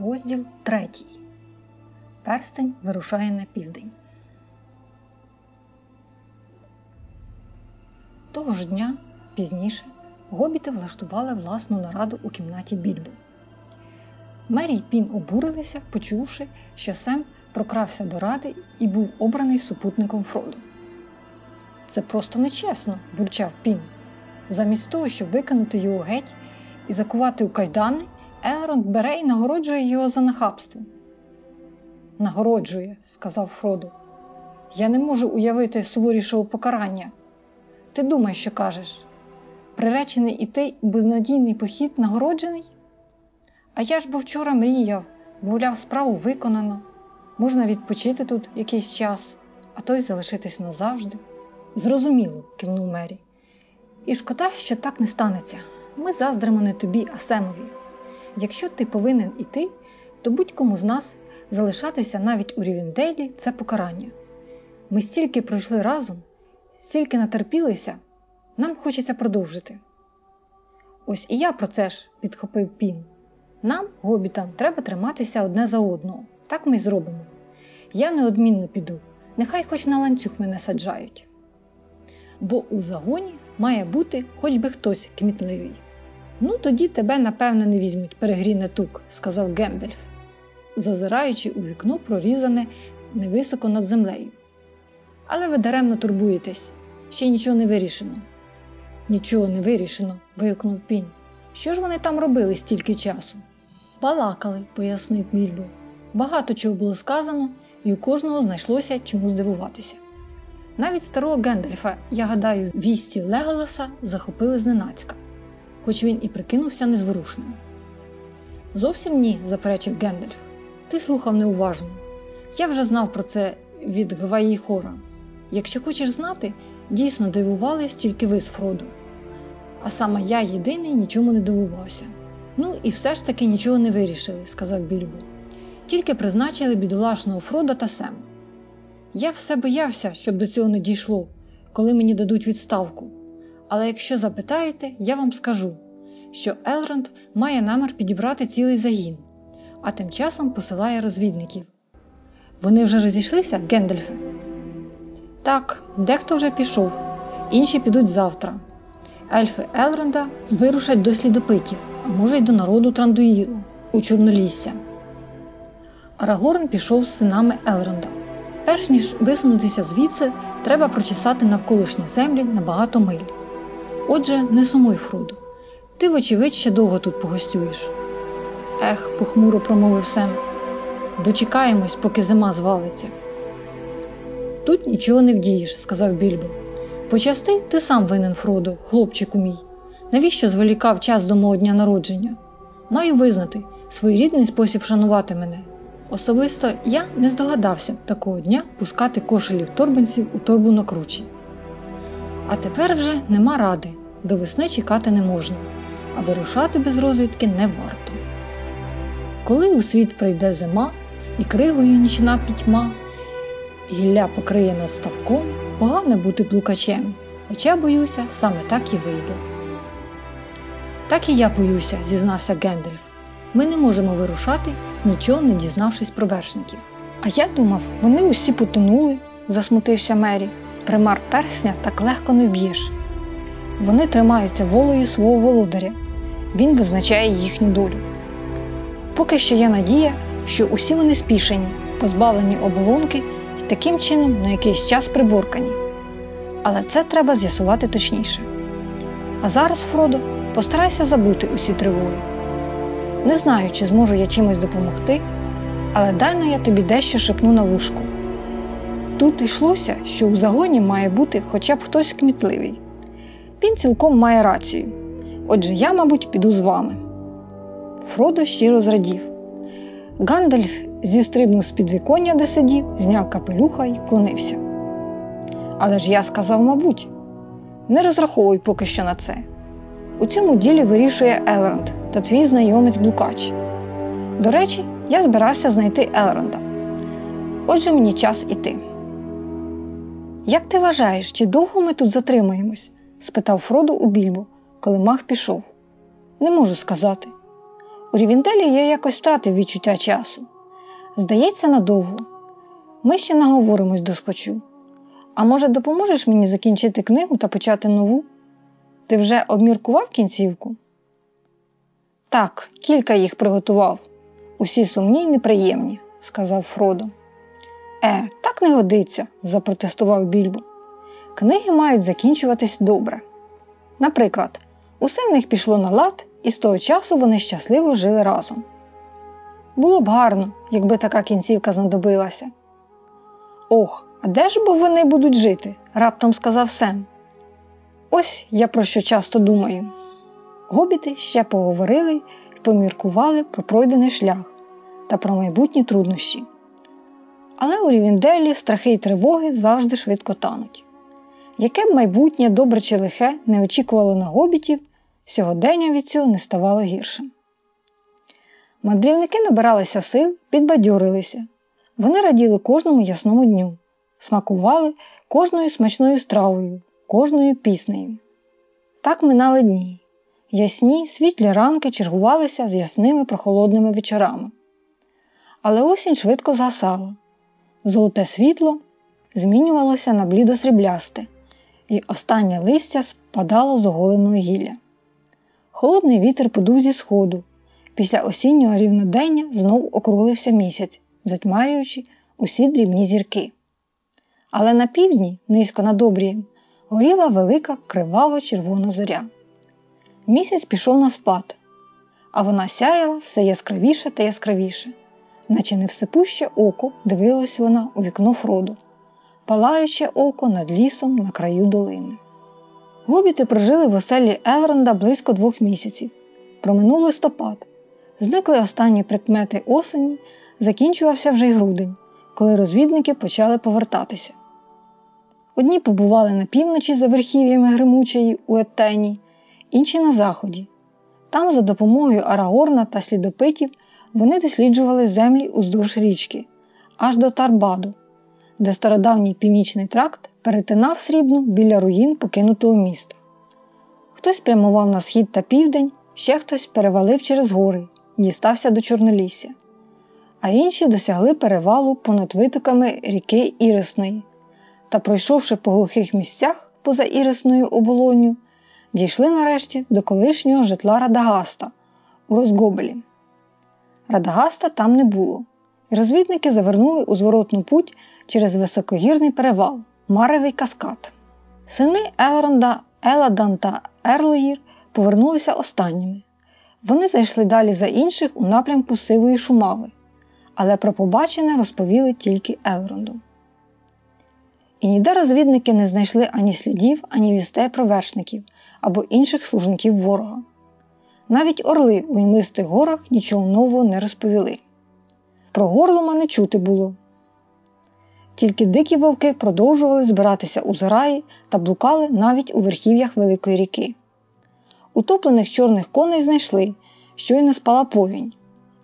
Розділ третій. Перстень вирушає на південь. Того ж дня пізніше гобіти влаштували власну нараду у кімнаті Більбо. Мері й Пін обурилися, почувши, що Сем прокрався до ради і був обраний супутником Фроду. Це просто нечесно, бурчав Пін. Замість того, щоб викинути його геть і закувати у кайдани, Елронд бере і нагороджує його за нахабство. Нагороджує, сказав Фроду. Я не можу уявити суворішого покарання. Ти думай, що кажеш. Приречений іти у безнадійний похід нагороджений? А я ж бо вчора мріяв, мовляв, справу виконано. Можна відпочити тут якийсь час, а то й залишитись назавжди. Зрозуміло, кивнув Мері. І шкода, що так не станеться. Ми заздримо не тобі, а Семові. Якщо ти повинен іти, то будь-кому з нас залишатися навіть у Рівенделі це покарання. Ми стільки пройшли разом, стільки натерпілися, нам хочеться продовжити. Ось і я про це ж підхопив Пін. Нам, гобітам, треба триматися одне за одного. Так ми й зробимо. Я неодмінно піду, нехай хоч на ланцюг мене саджають. Бо у загоні має бути хоч би хтось кмітливий. Ну, тоді тебе, напевне, не візьмуть, перегріне тук, сказав Гендальф, зазираючи у вікно, прорізане невисоко над землею. Але ви даремно турбуєтесь, ще нічого не вирішено. Нічого не вирішено, вигукнув пінь. Що ж вони там робили стільки часу? Балакали, пояснив Більбо. Багато чого було сказано, і у кожного знайшлося чому здивуватися. Навіть старого Гендальфа, я гадаю, вісті Леголаса захопили зненацька, хоч він і прикинувся незворушним. Зовсім ні, заперечив Гендальф. Ти слухав неуважно. Я вже знав про це від Гваї Хора. Якщо хочеш знати, дійсно дивувались тільки ви з Фроду. А саме я єдиний нічому не дивувався. Ну і все ж таки нічого не вирішили, сказав Більбо. Тільки призначили бідолашного Фрода та Сема. Я все боявся, щоб до цього не дійшло, коли мені дадуть відставку. Але якщо запитаєте, я вам скажу, що Елронд має намір підібрати цілий загін, а тим часом посилає розвідників. Вони вже розійшлися, Гендальфе? Так, дехто вже пішов, інші підуть завтра. Ельфи Елронда вирушать до слідопитів, а може й до народу Трандуїлу у Чорнолісся. Арагорн пішов з синами Елронда. Перш ніж висунутися звідси, треба прочесати навколишні землі на багато миль. Отже, не сумуй, Фродо, ти, вочевидь, ще довго тут погостюєш. Ех, похмуро промовив Сем. Дочекаємось, поки зима звалиться. Тут нічого не вдієш, сказав Більбо. Почасти ти сам винен, Фродо, хлопчику мій. Навіщо зволікав час до мого дня народження? Маю визнати своєрідний спосіб шанувати мене. Особисто я не здогадався такого дня пускати кошелів торбинців у торбу на кручі. А тепер вже нема ради, до весни чекати не можна, а вирушати без розвідки не варто. Коли у світ прийде зима і кригою нічна пітьма, гілля покриє над ставком, погано бути плукачем, хоча, боюся, саме так і вийде. Так і я боюся, зізнався Гендальф. Ми не можемо вирушати, нічого не дізнавшись про вершників. А я думав, вони усі потонули, засмутився Мері. Примар персня так легко не вб'єш. Вони тримаються волею свого володаря, він визначає їхню долю. Поки що є надія, що усі вони спішені, позбавлені оболонки і таким чином на якийсь час приборкані. Але це треба з'ясувати точніше. А зараз, Фродо, постарайся забути усі тривоги. Не знаю, чи зможу я чимось допомогти, але дайно я тобі дещо шепну на вушку. Тут йшлося, що у загоні має бути хоча б хтось кмітливий. Він цілком має рацію. Отже, я, мабуть, піду з вами. Фродо щиро зрадів. Гандальф зістрибнув з під віконня, де сидів, зняв капелюха і вклонився. Але ж я сказав, мабуть, не розраховуй поки що на це. У цьому ділі вирішує Елронд та твій знайомець Блукач. До речі, я збирався знайти Елронда. Отже, мені час іти. Як ти вважаєш, чи довго ми тут затримаємось? Спитав Фроду у більбо, коли мах пішов. Не можу сказати. У Рівінделі я якось втратив відчуття часу. Здається, надовго. Ми ще наговоримось до схочу. А може, допоможеш мені закінчити книгу та почати нову? Ти вже обміркував кінцівку? Так, кілька їх приготував. Усі сумні й неприємні, сказав Фродо. Е, так не годиться, запротестував Більбо. Книги мають закінчуватись добре. Наприклад, усе в них пішло на лад, і з того часу вони щасливо жили разом. Було б гарно, якби така кінцівка знадобилася. Ох, а де ж бо вони будуть жити? раптом сказав Сем. Ось я про що часто думаю. Гобіти ще поговорили й поміркували про пройдений шлях та про майбутні труднощі. Але у Рівенделі страхи й тривоги завжди швидко тануть. Яке б майбутнє добре чи лихе не очікувало на гобітів, сьогодення від цього не ставало гіршим. Мандрівники набиралися сил, підбадьорилися. Вони раділи кожному ясному дню, смакували кожною смачною стравою, кожною піснею. Так минали дні. Ясні, світлі ранки чергувалися з ясними прохолодними вечорами. Але осінь швидко згасала. Золоте світло змінювалося на блідо-сріблясте, і останнє листя спадало з оголеного гілля. Холодний вітер подув зі сходу. Після осіннього рівнодення знов округлився місяць, затьмарюючи усі дрібні зірки. Але на півдні, низько над обрієм, горіла велика кривава червона зоря. Місяць пішов на спад, а вона сяяла все яскравіше та яскравіше, наче невсипуще око дивилось вона у вікно Фроду, палаюче око над лісом на краю долини. Гобіти прожили в оселі Елронда близько двох місяців. Проминув листопад. Зникли останні прикмети осені, закінчувався вже й грудень, коли розвідники почали повертатися. Одні побували на півночі за верхів'ями Гримучої у Еттені, інші на заході. Там, за допомогою Арагорна та слідопитів, вони досліджували землі уздовж річки, аж до Тарбаду, де стародавній північний тракт перетинав срібну біля руїн покинутого міста. Хтось прямував на схід та південь, ще хтось перевалив через гори, дістався до Чорнолісся, а інші досягли перевалу понад витоками ріки Ірисної та, пройшовши по глухих місцях поза Ірисною оболонню, дійшли нарешті до колишнього житла Радагаста у Розгобелі. Радагаста там не було, і розвідники завернули у зворотну путь через високогірний перевал Маревий каскад. Сини Елронда, Еладан та Ерлоїр повернулися останніми. Вони зайшли далі за інших у напрямку сивої шумави, але про побачене розповіли тільки Елронду. І ніде розвідники не знайшли ані слідів, ані вістей про вершників або інших служників ворога. Навіть орли у імистих горах нічого нового не розповіли. Про горлома не чути було. Тільки дикі вовки продовжували збиратися у зграї та блукали навіть у верхів'ях Великої ріки. Утоплених чорних коней знайшли, що й не спала повінь,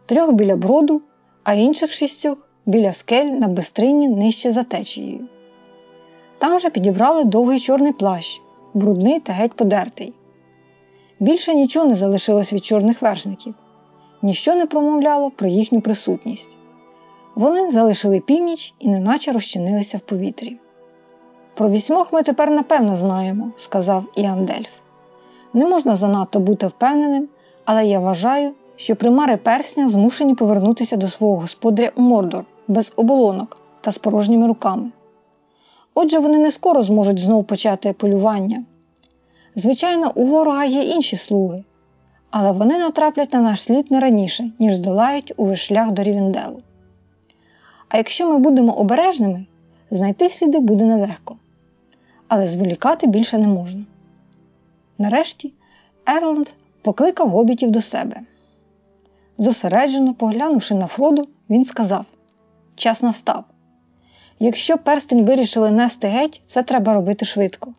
трьох біля броду, а інших шістьох біля скель на бистрині нижче за течією. Там же підібрали довгий чорний плащ, брудний та геть подертий. Більше нічого не залишилось від чорних вершників, ніщо не промовляло про їхню присутність. Вони залишили північ і неначе розчинилися в повітрі. Про вісьмох ми тепер напевно знаємо, сказав Іан Дельф. Не можна занадто бути впевненим, але я вважаю, що примари персня змушені повернутися до свого господаря у Мордор без оболонок та з порожніми руками. Отже, вони не скоро зможуть знову почати полювання. Звичайно, у ворога є інші слуги, але вони натраплять на наш слід не раніше, ніж здолають увесь шлях до Рівенделу. А якщо ми будемо обережними, знайти сліди буде нелегко. Але зволікати більше не можна. Нарешті Ерланд покликав гобітів до себе. Зосереджено поглянувши на Фроду, він сказав: Час настав. Якщо перстень вирішили нести геть, це треба робити швидко.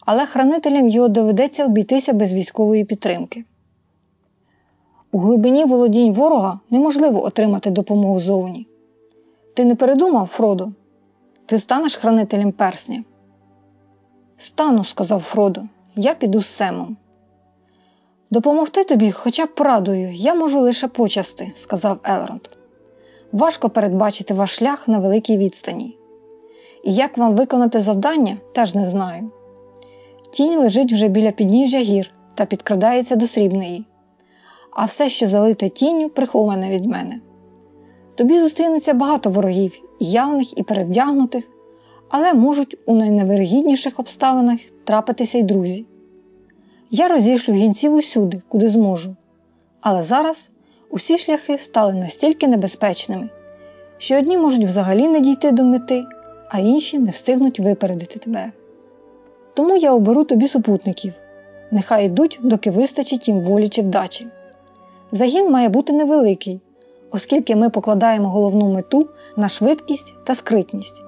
Але хранителям його доведеться обійтися без військової підтримки. У глибині володінь ворога неможливо отримати допомогу зовні. Ти не передумав, Фродо? Ти станеш хранителем персня? Стану, сказав Фродо, я піду з Семом. Допомогти тобі хоча б порадою, я можу лише почасти, сказав Елронд. Важко передбачити ваш шлях на великій відстані. І як вам виконати завдання, теж не знаю. Тінь лежить вже біля підніжжя гір та підкрадається до срібної, а все, що залите тінню, приховане від мене. Тобі зустрінеться багато ворогів, явних і перевдягнутих, але можуть у найневирогідніших обставинах трапитися й друзі. Я розійшлю гінців усюди, куди зможу, але зараз усі шляхи стали настільки небезпечними, що одні можуть взагалі не дійти до мети, а інші не встигнуть випередити тебе. Тому я оберу тобі супутників, нехай йдуть, доки вистачить їм волі чи вдачі. Загін має бути невеликий, оскільки ми покладаємо головну мету на швидкість та скритність.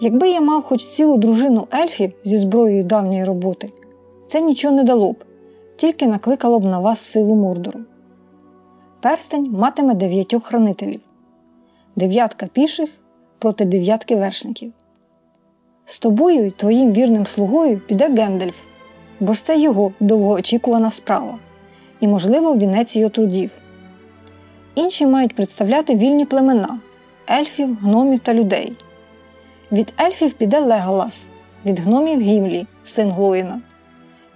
Якби я мав хоч цілу дружину ельфів зі зброєю давньої роботи, це нічого не дало б, тільки накликало б на вас силу Мордору. Перстень матиме дев'ятьох хранителів, дев'ятка піших проти дев'ятки вершників. З тобою й твоїм вірним слугою піде Гендельф, бо ж це його довгоочікувана справа і, можливо, вінець його трудів. Інші мають представляти вільні племена ельфів, гномів та людей. Від ельфів піде Леголас, від гномів Гімлі, син Глоїна.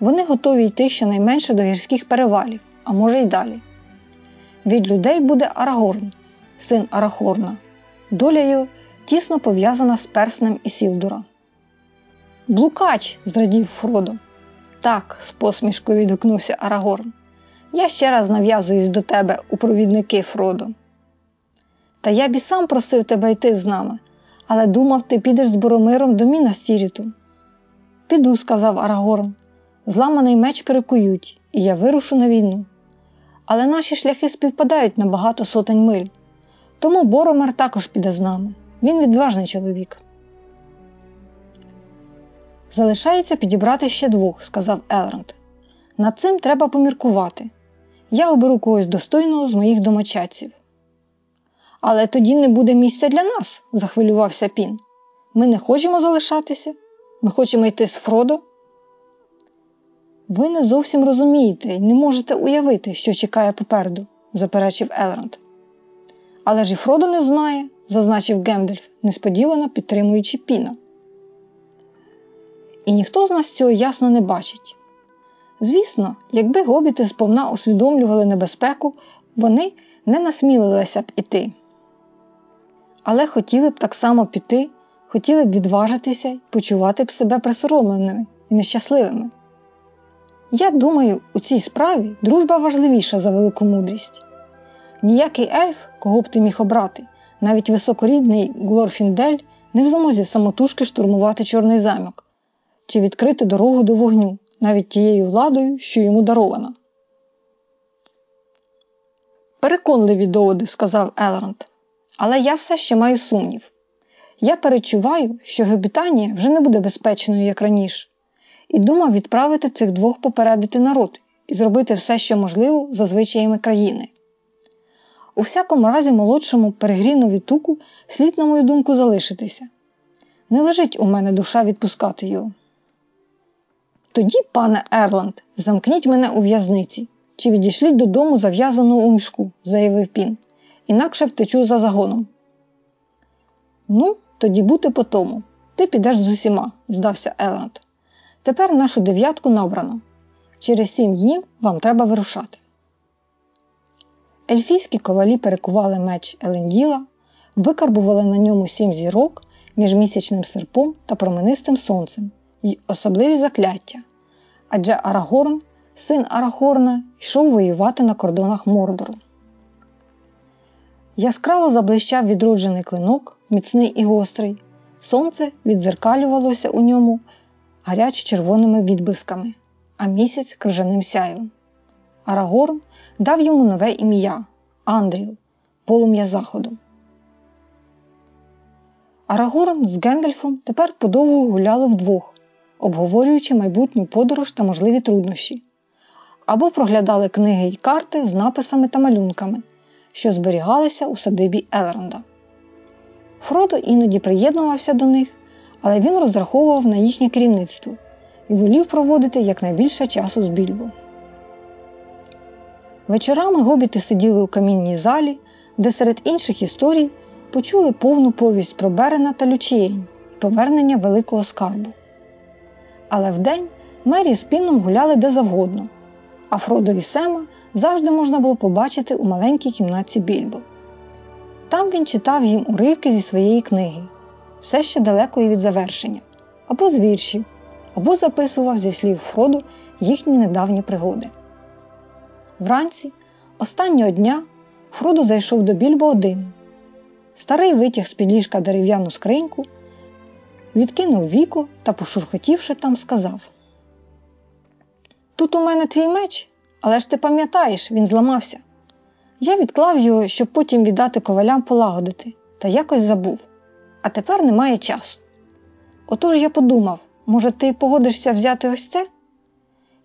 Вони готові йти щонайменше до гірських перевалів, а може й далі. Від людей буде Арагорн, син Арахорна. Доля його тісно пов'язана з перснем і. Блукач, зрадів Фродо. Так, з посмішкою відгукнувся Арагорн. Я ще раз нав'язуюсь до тебе у провідники Фродо. Та я б і сам просив тебе йти з нами, але думав, ти підеш з Боромиром до Міна Стіріту. Піду, сказав Арагорн. Зламаний меч перекують, і я вирушу на війну. Але наші шляхи співпадають на багато сотень миль. Тому Боромир також піде з нами. Він відважний чоловік. Залишається підібрати ще двох, сказав Елронд. Над цим треба поміркувати. Я оберу когось достойного з моїх домочадців. Але тоді не буде місця для нас, захвилювався Пін. Ми не хочемо залишатися, ми хочемо йти з Фродо. Ви не зовсім розумієте і не можете уявити, що чекає попереду, заперечив Елронд. Але ж і Фродо не знає, зазначив Гендальф, несподівано підтримуючи Піна. І ніхто з нас цього ясно не бачить. Звісно, якби гобіти сповна усвідомлювали небезпеку, вони не насмілилися б іти. Але хотіли б так само піти, хотіли б відважитися і почувати б себе присоромленими і нещасливими. Я думаю, у цій справі дружба важливіша за велику мудрість. Ніякий ельф, кого б ти міг обрати, навіть високорідний Глорфіндель, не в змозі самотужки штурмувати Чорний замок чи відкрити дорогу до вогню навіть тією владою, що йому дарована. Переконливі доводи, сказав Елронд, але я все ще маю сумнів. Я перечуваю, що Гебітанія вже не буде безпечною, як раніше, і думав відправити цих двох попередити народ і зробити все, що можливо, за звичаями країни. У всякому разі, молодшому перегрінові туку слід, на мою думку, залишитися. Не лежить у мене душа відпускати його. Тоді, пане Ерланд, замкніть мене у в'язниці чи відійшліть додому зав'язану у мішку, заявив Пін, інакше втечу за загоном. Ну, тоді бути по тому. Ти підеш з усіма, здався Елранд. Тепер нашу дев'ятку набрано. Через сім днів вам треба вирушати. Ельфійські ковалі перекували меч Еленділа, викарбували на ньому сім зірок між місячним серпом та променистим сонцем й особливі закляття. Адже Арагорн, син Арагорна, йшов воювати на кордонах Мордору. Яскраво заблищав відроджений клинок, міцний і гострий. Сонце відзеркалювалося у ньому гарячо червоними відблисками, а місяць крижаним сяєвом. Арагорн дав йому нове ім'я Андріл, полум'я заходу. Арагорн з Гендальфом тепер подовго гуляли вдвох, обговорюючи майбутню подорож та можливі труднощі, або проглядали книги й карти з написами та малюнками, що зберігалися у садибі Елронда. Фродо іноді приєднувався до них, але він розраховував на їхнє керівництво і волів проводити якнайбільше часу з більбо. Вечорами гобіти сиділи у камінній залі, де серед інших історій почули повну повість про Берена та Лючієнь повернення великого скарбу. Але вдень Мері з Піном гуляли де завгодно, а Фродо і Сема завжди можна було побачити у маленькій кімнаті Більбо. Там він читав їм уривки зі своєї книги, все ще далекої від завершення, або з віршів, або записував зі слів Фроду їхні недавні пригоди. Вранці, останнього дня, Фродо зайшов до Більбо один. Старий витяг з під ліжка дерев'яну скриньку, відкинув віко та, пошурхотівши там, сказав: Тут у мене твій меч, але ж ти пам'ятаєш, він зламався. Я відклав його, щоб потім віддати ковалям полагодити, та якось забув. А тепер немає часу. Отож я подумав, може, ти погодишся взяти ось це?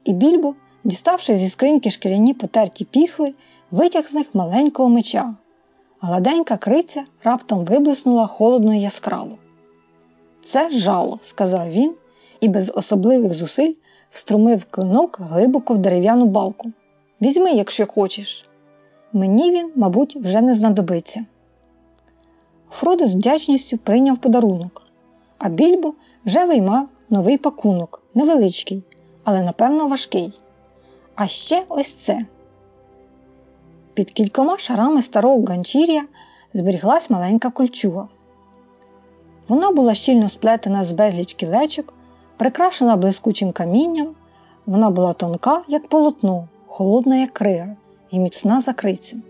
І більбо, діставши зі скриньки шкіряні потерті піхви, витяг з них маленького меча. Гладенька криця раптом виблиснула холодно і яскраво. Це жало, сказав він і без особливих зусиль вструмив клинок глибоко в дерев'яну балку. Візьми, якщо хочеш. Мені він, мабуть, вже не знадобиться. Фродо з вдячністю прийняв подарунок, а більбо вже виймав новий пакунок, невеличкий, але напевно важкий. А ще ось це. Під кількома шарами старого ганчір'я зберіглась маленька кольчуга. Вона була щільно сплетена з безліч кілечок, прикрашена блискучим камінням, вона була тонка, як полотно, холодна, як крига, і міцна за крицю.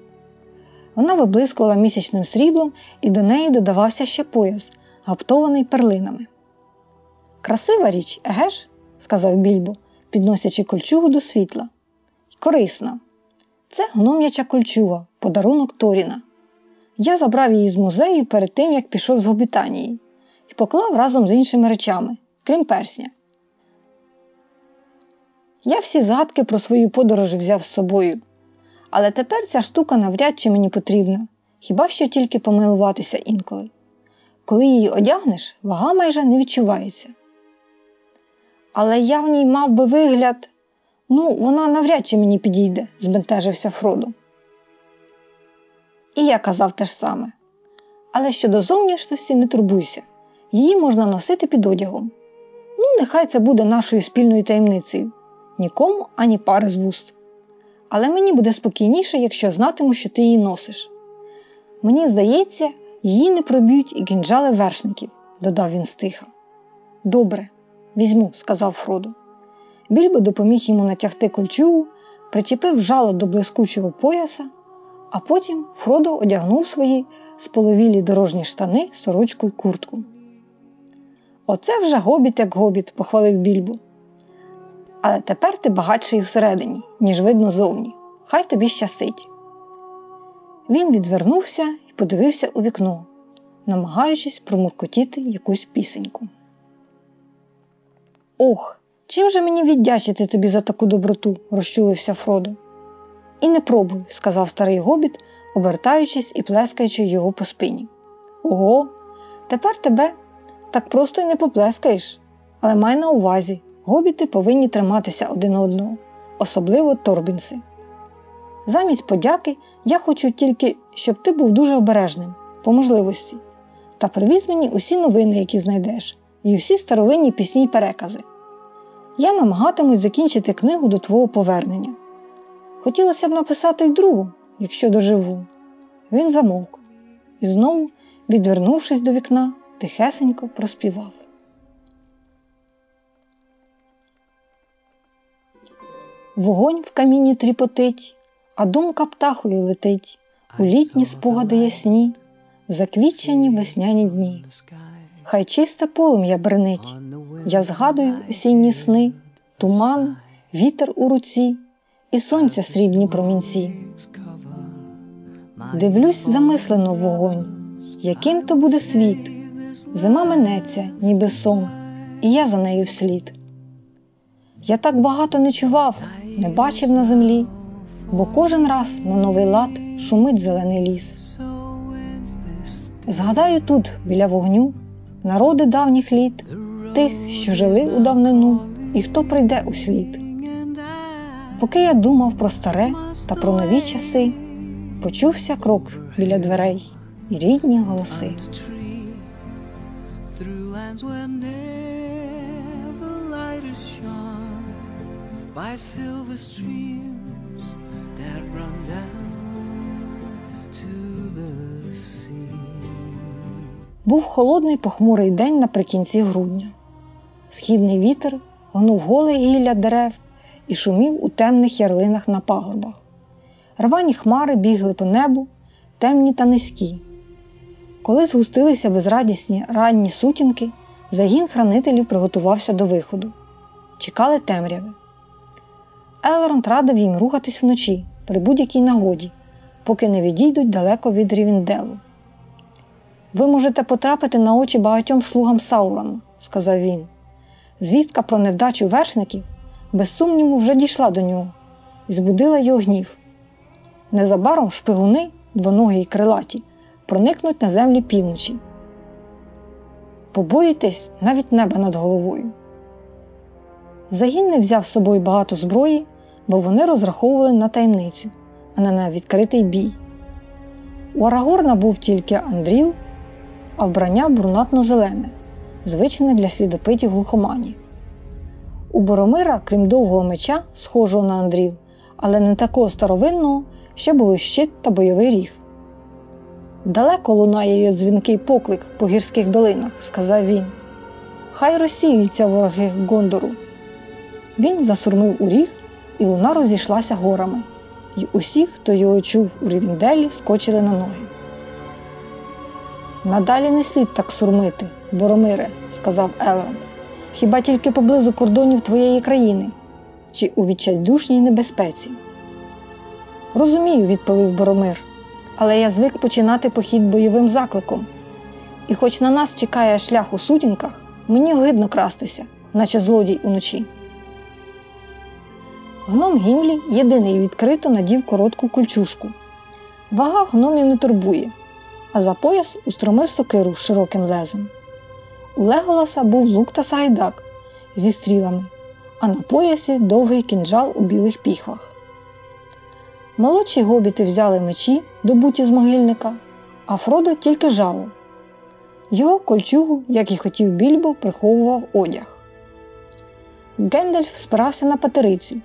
Вона виблискувала місячним сріблом, і до неї додавався ще пояс, гаптований перлинами. Красива річ, еге ж? сказав більбо, підносячи кольчугу до світла. Корисна. Це гном'яча кольчуга, подарунок Торіна. Я забрав її з музею перед тим, як пішов з Гобітанії, поклав разом з іншими речами, крім персня. Я всі згадки про свою подорож взяв з собою, але тепер ця штука навряд чи мені потрібна, хіба що тільки помилуватися інколи. Коли її одягнеш, вага майже не відчувається. Але я в ній мав би вигляд, ну, вона навряд чи мені підійде, збентежився Фродо. І я казав те ж саме. Але щодо зовнішності не турбуйся, її можна носити під одягом. Ну, нехай це буде нашою спільною таємницею нікому ані пари з вуст. Але мені буде спокійніше, якщо знатиму, що ти її носиш. Мені здається, її не проб'ють і кінжали вершників, додав він стиха. Добре, візьму, сказав Фродо. Більбо допоміг йому натягти кольчугу, причепив жало до блискучого пояса, а потім Фродо одягнув свої споловілі дорожні штани, сорочку й куртку. Оце вже гобіт, як гобіт, похвалив більбо. Але тепер ти багатший всередині, ніж видно зовні. Хай тобі щастить. Він відвернувся і подивився у вікно, намагаючись промуркотіти якусь пісеньку. Ох, чим же мені віддячити тобі за таку доброту? розчулився Фродо. І не пробуй, сказав старий гобіт, обертаючись і плескаючи його по спині. Ого, тепер тебе так просто й не поплескаєш, але май на увазі, гобіти повинні триматися один одного, особливо торбінси. Замість подяки я хочу тільки, щоб ти був дуже обережним, по можливості, та привіз мені усі новини, які знайдеш, і усі старовинні пісні й перекази. Я намагатимусь закінчити книгу до твого повернення. Хотілося б написати й другу, якщо доживу. Він замовк і знову, відвернувшись до вікна, тихесенько проспівав. Вогонь в каміні тріпотить, а думка птахою летить у літні спогади ясні, в заквічені весняні дні. Хай чисте полум'я бренить, я згадую осінні сни, туман, вітер у руці і сонця срібні промінці. Дивлюсь замислено вогонь, яким то буде світ. Зима минеться, ніби сон, і я за нею вслід. Я так багато не чував, не бачив на землі, бо кожен раз на новий лад шумить зелений ліс. Згадаю тут, біля вогню, народи давніх літ, тих, що жили у давнину, і хто прийде у слід. Поки я думав про старе та про нові часи, почувся крок біля дверей і рідні голоси. By silver streams that run down to the sea. Був холодний похмурий день наприкінці грудня. Східний вітер гнув голе гілля дерев і шумів у темних ярлинах на пагорбах. Рвані хмари бігли по небу, темні та низькі. Коли згустилися безрадісні ранні сутінки, загін хранителів приготувався до виходу. Чекали темряви. Елронд радив їм рухатись вночі при будь-якій нагоді, поки не відійдуть далеко від Рівінделу. Ви можете потрапити на очі багатьом слугам Саурона, сказав він. Звістка про невдачу вершників, без сумніву, вже дійшла до нього і збудила його гнів. Незабаром шпигуни, двоногі й крилаті, проникнуть на землі півночі. Побоїтесь навіть неба над головою. Загін не взяв з собою багато зброї, бо вони розраховували на таємницю, а не на відкритий бій. У Арагорна був тільки Андріл, а вбрання брунатно-зелене, звичне для слідопитів глухомані. У Боромира, крім довгого меча, схожого на Андріл, але не такого старовинного, ще були щит та бойовий ріг. Далеко лунає дзвінкий поклик по гірських долинах, сказав він. Хай розсіються вороги Гондору. Він засурмив у ріг, і луна розійшлася горами, І усі, хто його чув у Рівінделі, скочили на ноги. Надалі не слід так сурмити, Боромире, сказав Елронд. Хіба тільки поблизу кордонів твоєї країни чи у відчайдушній небезпеці? Розумію, відповів Боромир, але я звик починати похід бойовим закликом. І хоч на нас чекає шлях у сутінках, мені огидно крастися, наче злодій уночі. Гном Гімлі єдиний відкрито надів коротку кульчушку. Вага гномів не турбує, а за пояс устромив сокиру широким лезом. У Леголаса був лук та сагайдак зі стрілами, а на поясі довгий кінжал у білих піхвах. Молодші гобіти взяли мечі, добуті з могильника, а Фродо тільки Жало. Його кольчугу, як і хотів Більбо, приховував одяг. Гендальф спирався на патерицю,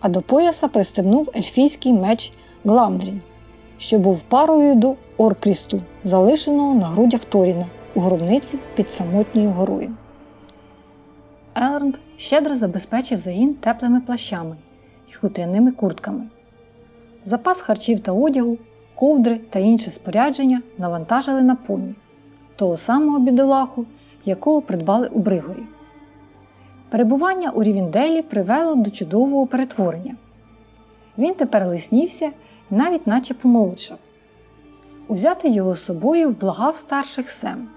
а до пояса пристебнув ельфійський меч Гламдрінг, що був парою до Оркрісту, залишеного на грудях Торіна у гробниці під самотньою горою. Елронд щедро забезпечив загін теплими плащами і хутряними куртками. Запас харчів та одягу, ковдри та інше спорядження навантажили на поні, того самого бідолаху, якого придбали у Бригорі. Перебування у Рівінделі привело до чудового перетворення. Він тепер лиснівся і навіть наче помолодшав. Узяти його з собою вблагав старших Сем.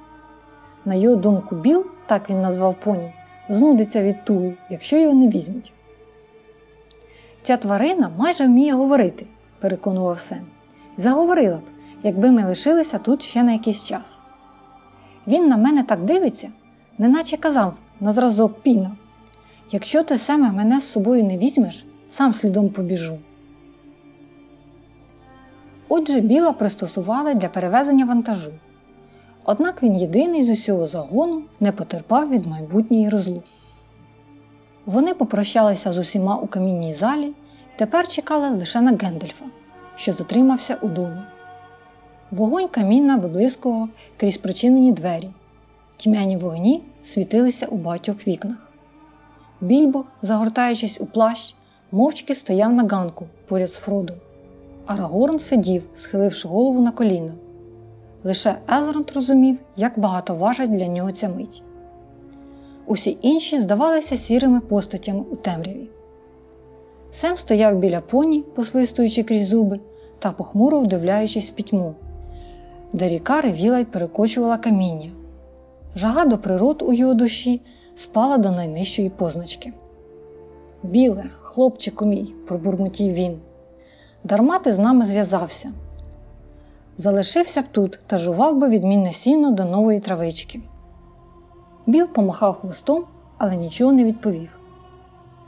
На його думку, Біл, так він назвав поні, знудиться від туги, якщо його не візьмуть. Ця тварина майже вміє говорити, переконував Сем. Заговорила б, якби ми лишилися тут ще на якийсь час. Він на мене так дивиться, неначе казав на зразок піна. Якщо ти Семе мене з собою не візьмеш, сам слідом побіжу. Отже, біла пристосували для перевезення вантажу. Однак він єдиний з усього загону не потерпав від майбутньої розлуки. Вони попрощалися з усіма у камінній залі тепер чекали лише на Гендельфа, що затримався у домі. Вогонь камінна виблискував крізь причинені двері. Тьмяні вогні світилися у багатьох вікнах. Більбо, загортаючись у плащ, мовчки стояв на ганку поряд з Фродом. Арагорн сидів, схиливши голову на коліна. Лише Елронд розумів, як багато важить для нього ця мить. Усі інші здавалися сірими постатями у темряві. Сем стояв біля поні, посвистуючи крізь зуби, та похмуро вдивляючись в пітьму, де ріка ревіла й перекочувала каміння. Жага до природ у його душі спала до найнижчої позначки. Біле, хлопчику мій, пробурмотів він. Дарма ти з нами зв'язався. Залишився б тут та жував би відмінне сіно до нової травички. Біл помахав хвостом, але нічого не відповів.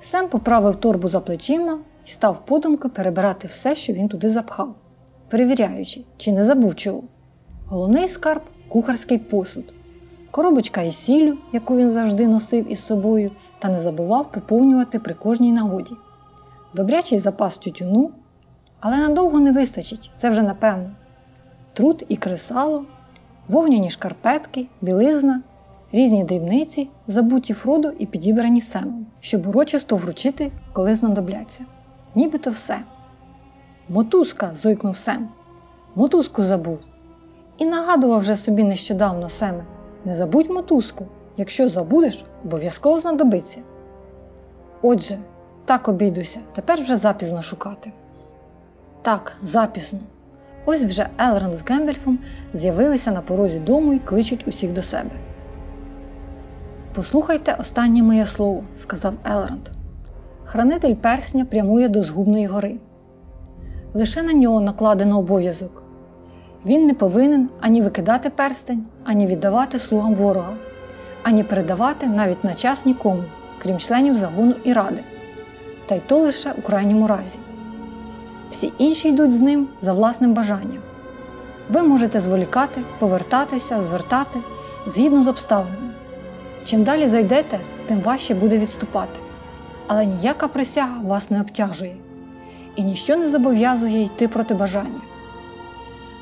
Сем поправив торбу за плечима і став подумки перебирати все, що він туди запхав, перевіряючи, чи не забув чого. Головний скарб кухарський посуд, коробочка із сіллю, яку він завжди носив із собою, та не забував поповнювати при кожній нагоді. Добрячий запас тютюну, але надовго не вистачить, це вже напевно. Труд і кресало, вогняні шкарпетки, білизна, різні дрібниці, забуті Фродо і підібрані Семом, щоб урочисто вручити, коли знадобляться. Нібито все. Мотузка. зойкнув Сем. Мотузку забув. І нагадував вже собі нещодавно Семе. Не забудь мотузку. Якщо забудеш, обов'язково знадобиться. Отже, так обійдуся, тепер вже запізно шукати. Так, запізно. Ось вже Елронд з Гендальфом з'явилися на порозі дому і кличуть усіх до себе. Послухайте останнє моє слово, сказав Елронд. Хранитель персня прямує до Згубної гори. Лише на нього накладено обов'язок. Він не повинен ані викидати перстень, ані віддавати слугам ворога, ані передавати навіть на час нікому, крім членів загону і ради, та й то лише у крайньому разі. Всі інші йдуть з ним за власним бажанням. Ви можете зволікати, повертатися, звертати згідно з обставинами. Чим далі зайдете, тим важче буде відступати. Але ніяка присяга вас не обтяжує і ніщо не зобов'язує йти проти бажання.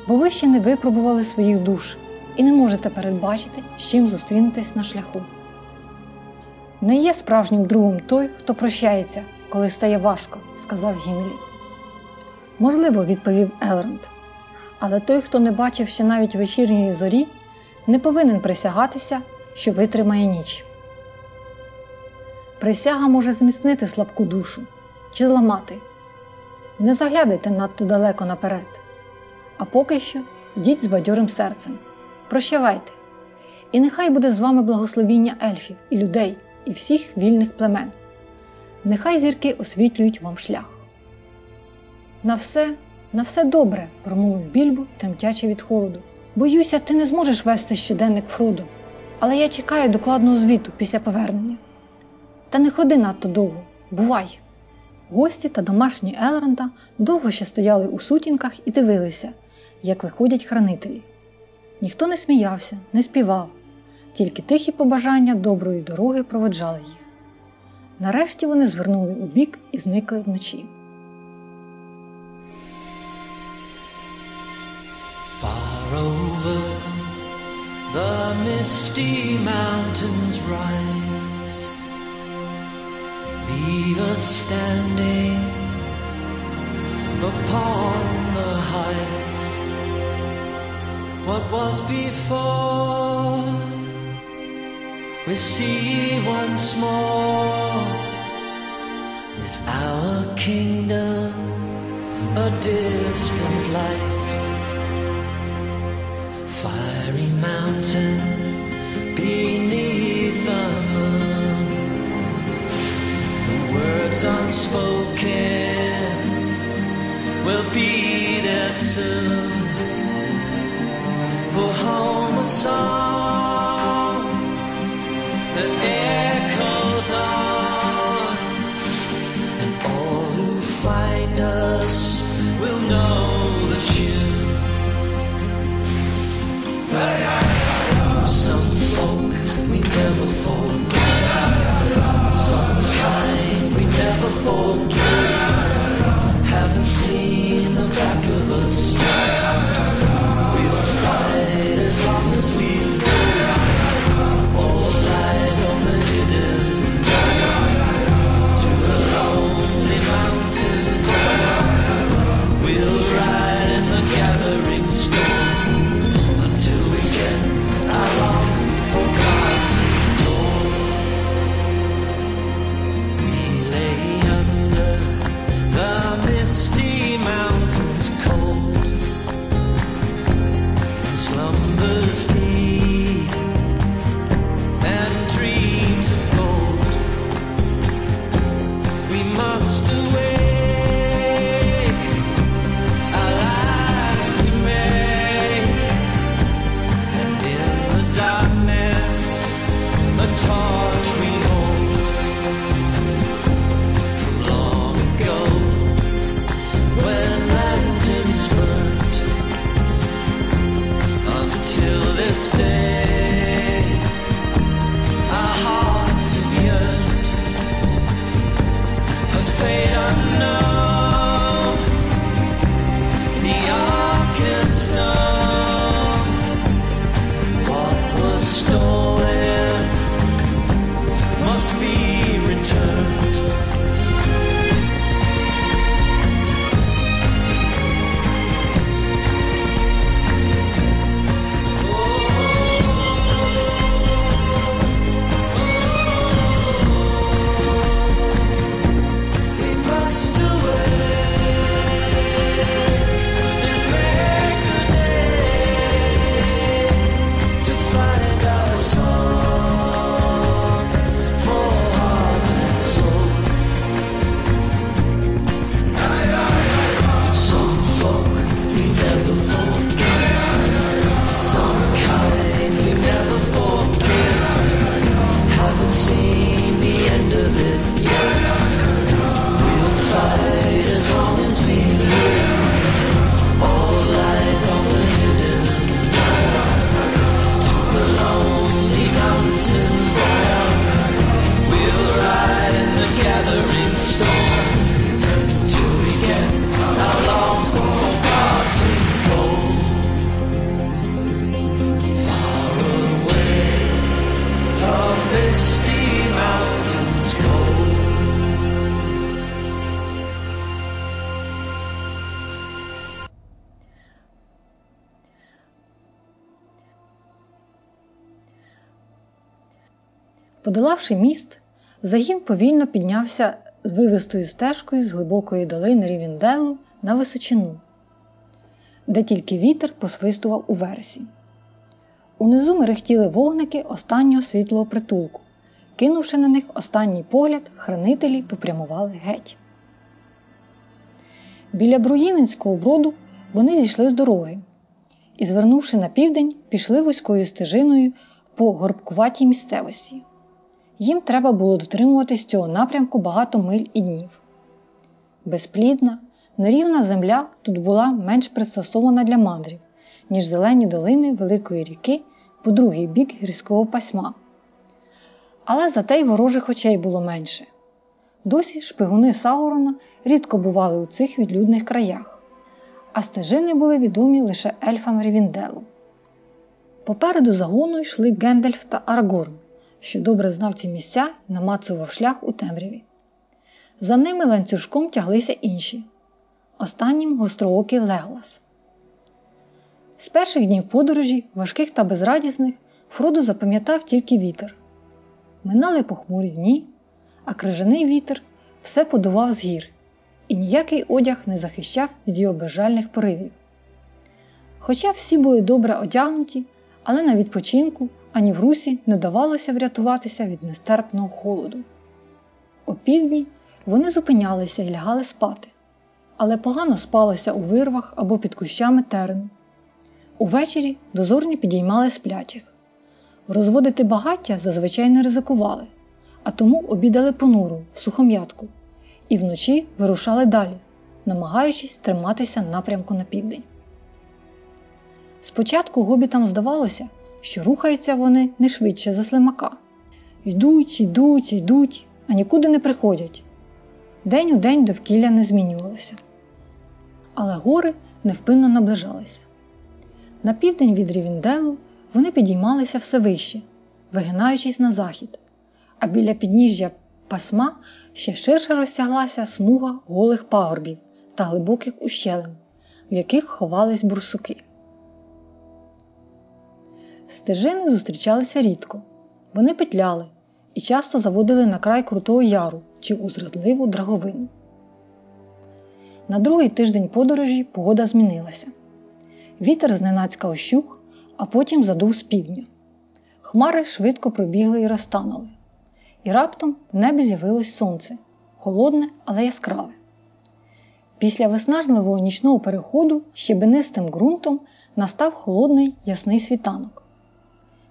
Бо ви ще не випробували своїх душ і не можете передбачити, з чим зустрінетесь на шляху. Не є справжнім другом той, хто прощається, коли стає важко, сказав Гімлі. Можливо, відповів Елронд. Але той, хто не бачив ще навіть вечірньої зорі, не повинен присягатися, що витримає ніч. Присяга може зміцнити слабку душу чи зламати. Не заглядайте надто далеко наперед. А поки що йдіть з бадьорим серцем. Прощавайте, і нехай буде з вами благословіння ельфів і людей, і всіх вільних племен. Нехай зірки освітлюють вам шлях. На все, на все добре, промовив більбо, тремтячи від холоду. Боюся, ти не зможеш вести щоденник Фроду, але я чекаю докладного звіту після повернення. Та не ходи надто довго, бувай! Гості та домашні Елронда довго ще стояли у сутінках і дивилися, як виходять хранителі. Ніхто не сміявся, не співав, тільки тихі побажання доброї дороги проведжали їх. Нарешті вони звернули у бік і зникли вночі. The misty mountains rise, leave us standing upon the height. What was before, we see once more. Is our kingdom a distant light? Fiery mountain beneath the Подолавши міст, загін повільно піднявся з вивистою стежкою з глибокої долини Рівінделу на височину, де тільки вітер посвистував у версі. Унизу мерехтіли вогники останнього світлого притулку. Кинувши на них останній погляд, хранителі попрямували геть. Біля Бруїнинського броду вони зійшли з дороги і, звернувши на південь, пішли вузькою стежиною по горбкуватій місцевості. Їм треба було дотримуватись цього напрямку багато миль і днів. Безплідна, нерівна земля тут була менш пристосована для мандрів, ніж зелені долини Великої ріки по другий бік гірського пасьма. Але зате й ворожих очей було менше. Досі шпигуни Саурона рідко бували у цих відлюдних краях, а стежини були відомі лише ельфам Рівінделу. Попереду загону йшли Гендальф та Арагорн, що добре знав ці місця намацував шлях у темряві. За ними ланцюжком тяглися інші. Останнім гостроокий Леголас. З перших днів подорожі, важких та безрадісних, Фродо запам'ятав тільки вітер. Минали похмурі дні, а крижаний вітер все подував з гір, і ніякий одяг не захищав від його безжальних поривів. Хоча всі були добре одягнуті, але на відпочинку ані в русі не давалося врятуватися від нестерпного холоду. О півдні вони зупинялися і лягали спати, але погано спалося у вирвах або під кущами терену. Увечері дозорні підіймали сплячих. Розводити багаття зазвичай не ризикували, а тому обідали понуру в сухом'ятку і вночі вирушали далі, намагаючись триматися напрямку на південь. Спочатку гобітам здавалося, що рухаються вони не швидше за слимака. Йдуть, йдуть, йдуть, а нікуди не приходять. День у день довкілля не змінювалося. Але гори невпинно наближалися. На південь від Рівінделу вони підіймалися все вище, вигинаючись на захід, а біля підніжжя пасма ще ширше розтяглася смуга голих пагорбів та глибоких ущелин, в яких ховались бурсуки. Стежини зустрічалися рідко, вони петляли і часто заводили на край крутого яру чи у зрадливу драговину. На другий тиждень подорожі погода змінилася. Вітер зненацька ощух, а потім задув з півдня. Хмари швидко пробігли і розтанули. І раптом в небі з'явилось сонце холодне, але яскраве. Після виснажливого нічного переходу щебенистим ґрунтом настав холодний ясний світанок.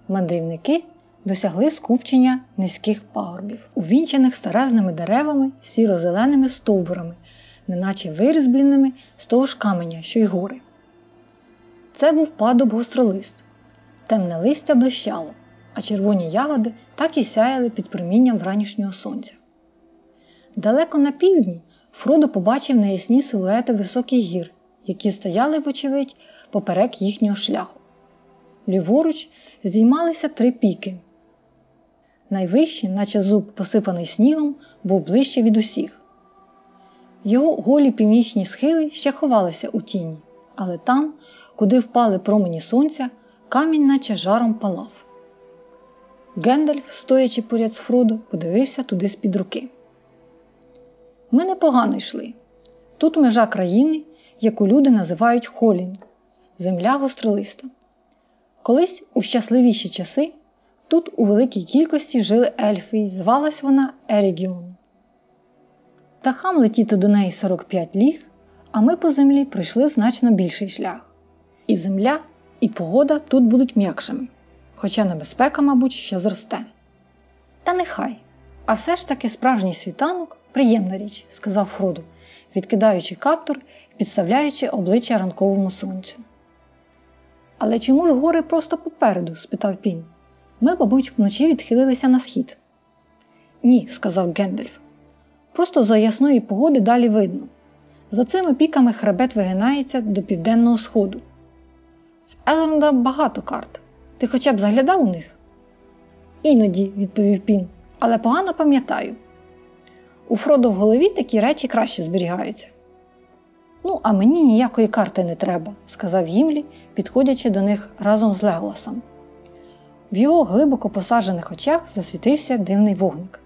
Мандрівники досягли скупчення низьких пагорбів, увінчених старезними деревами, сіро-зеленими стовбурами, неначе вирізбленими з того ж каменя, що й гори. Це був падоб гостролист. Темне листя блищало, а червоні ягоди так і сяяли під промінням вранішнього сонця. Далеко на півдні Фродо побачив неясні силуети високих гір, які стояли, вочевидь, поперек їхнього шляху. Ліворуч здіймалися три піки. Найвищий, наче зуб, посипаний снігом, був ближче від усіх. Його голі північні схили ще ховалися у тіні, але там, куди впали промені сонця, камінь наче жаром палав. Гендальф, стоячи поряд з Фродо, подивився туди з-під руки. Ми непогано йшли. Тут межа країни, яку люди називають Холін, земля гостролиста. Колись у щасливіші часи тут у великій кількості жили ельфи, і звалась вона Ерігіон. Птахам летіти до неї 45 ліг, а ми по землі пройшли значно більший шлях. І земля, і погода тут будуть м'якшими, хоча небезпека, мабуть, ще зросте. Та нехай, а все ж таки справжній світанок приємна річ, сказав Фроду, відкидаючи каптур і підставляючи обличчя ранковому сонцю. Але чому ж гори просто попереду? спитав пінь. Ми, мабуть, вночі відхилилися на схід. Ні, сказав Гендальф. Просто за ясної погоди далі видно. За цими піками хребет вигинається до південного сходу. В Елронда багато карт. Ти хоча б заглядав у них? Іноді, відповів Пін, але погано пам'ятаю. У Фродо в голові такі речі краще зберігаються. Ну, а мені ніякої карти не треба, сказав Гімлі, підходячи до них разом з Леголасом. В його глибоко посаджених очах засвітився дивний вогник.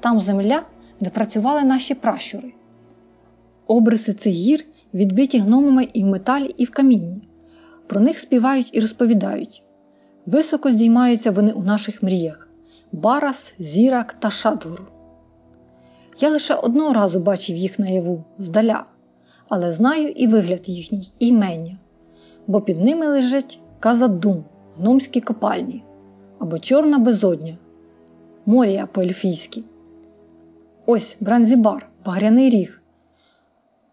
Там земля, де працювали наші пращури. Обриси цих гір відбиті гномами і в металі, і в камінні. Про них співають і розповідають. Високо здіймаються вони у наших мріях Барас, Зірак та Шадгур. Я лише одного разу бачив їх наяву здаля, але знаю і вигляд їхній, імення, бо під ними лежить Казадум, гномські копальні або Чорна безодня, Морія по-ельфійськи. Ось Бранзібар, Багряний ріг,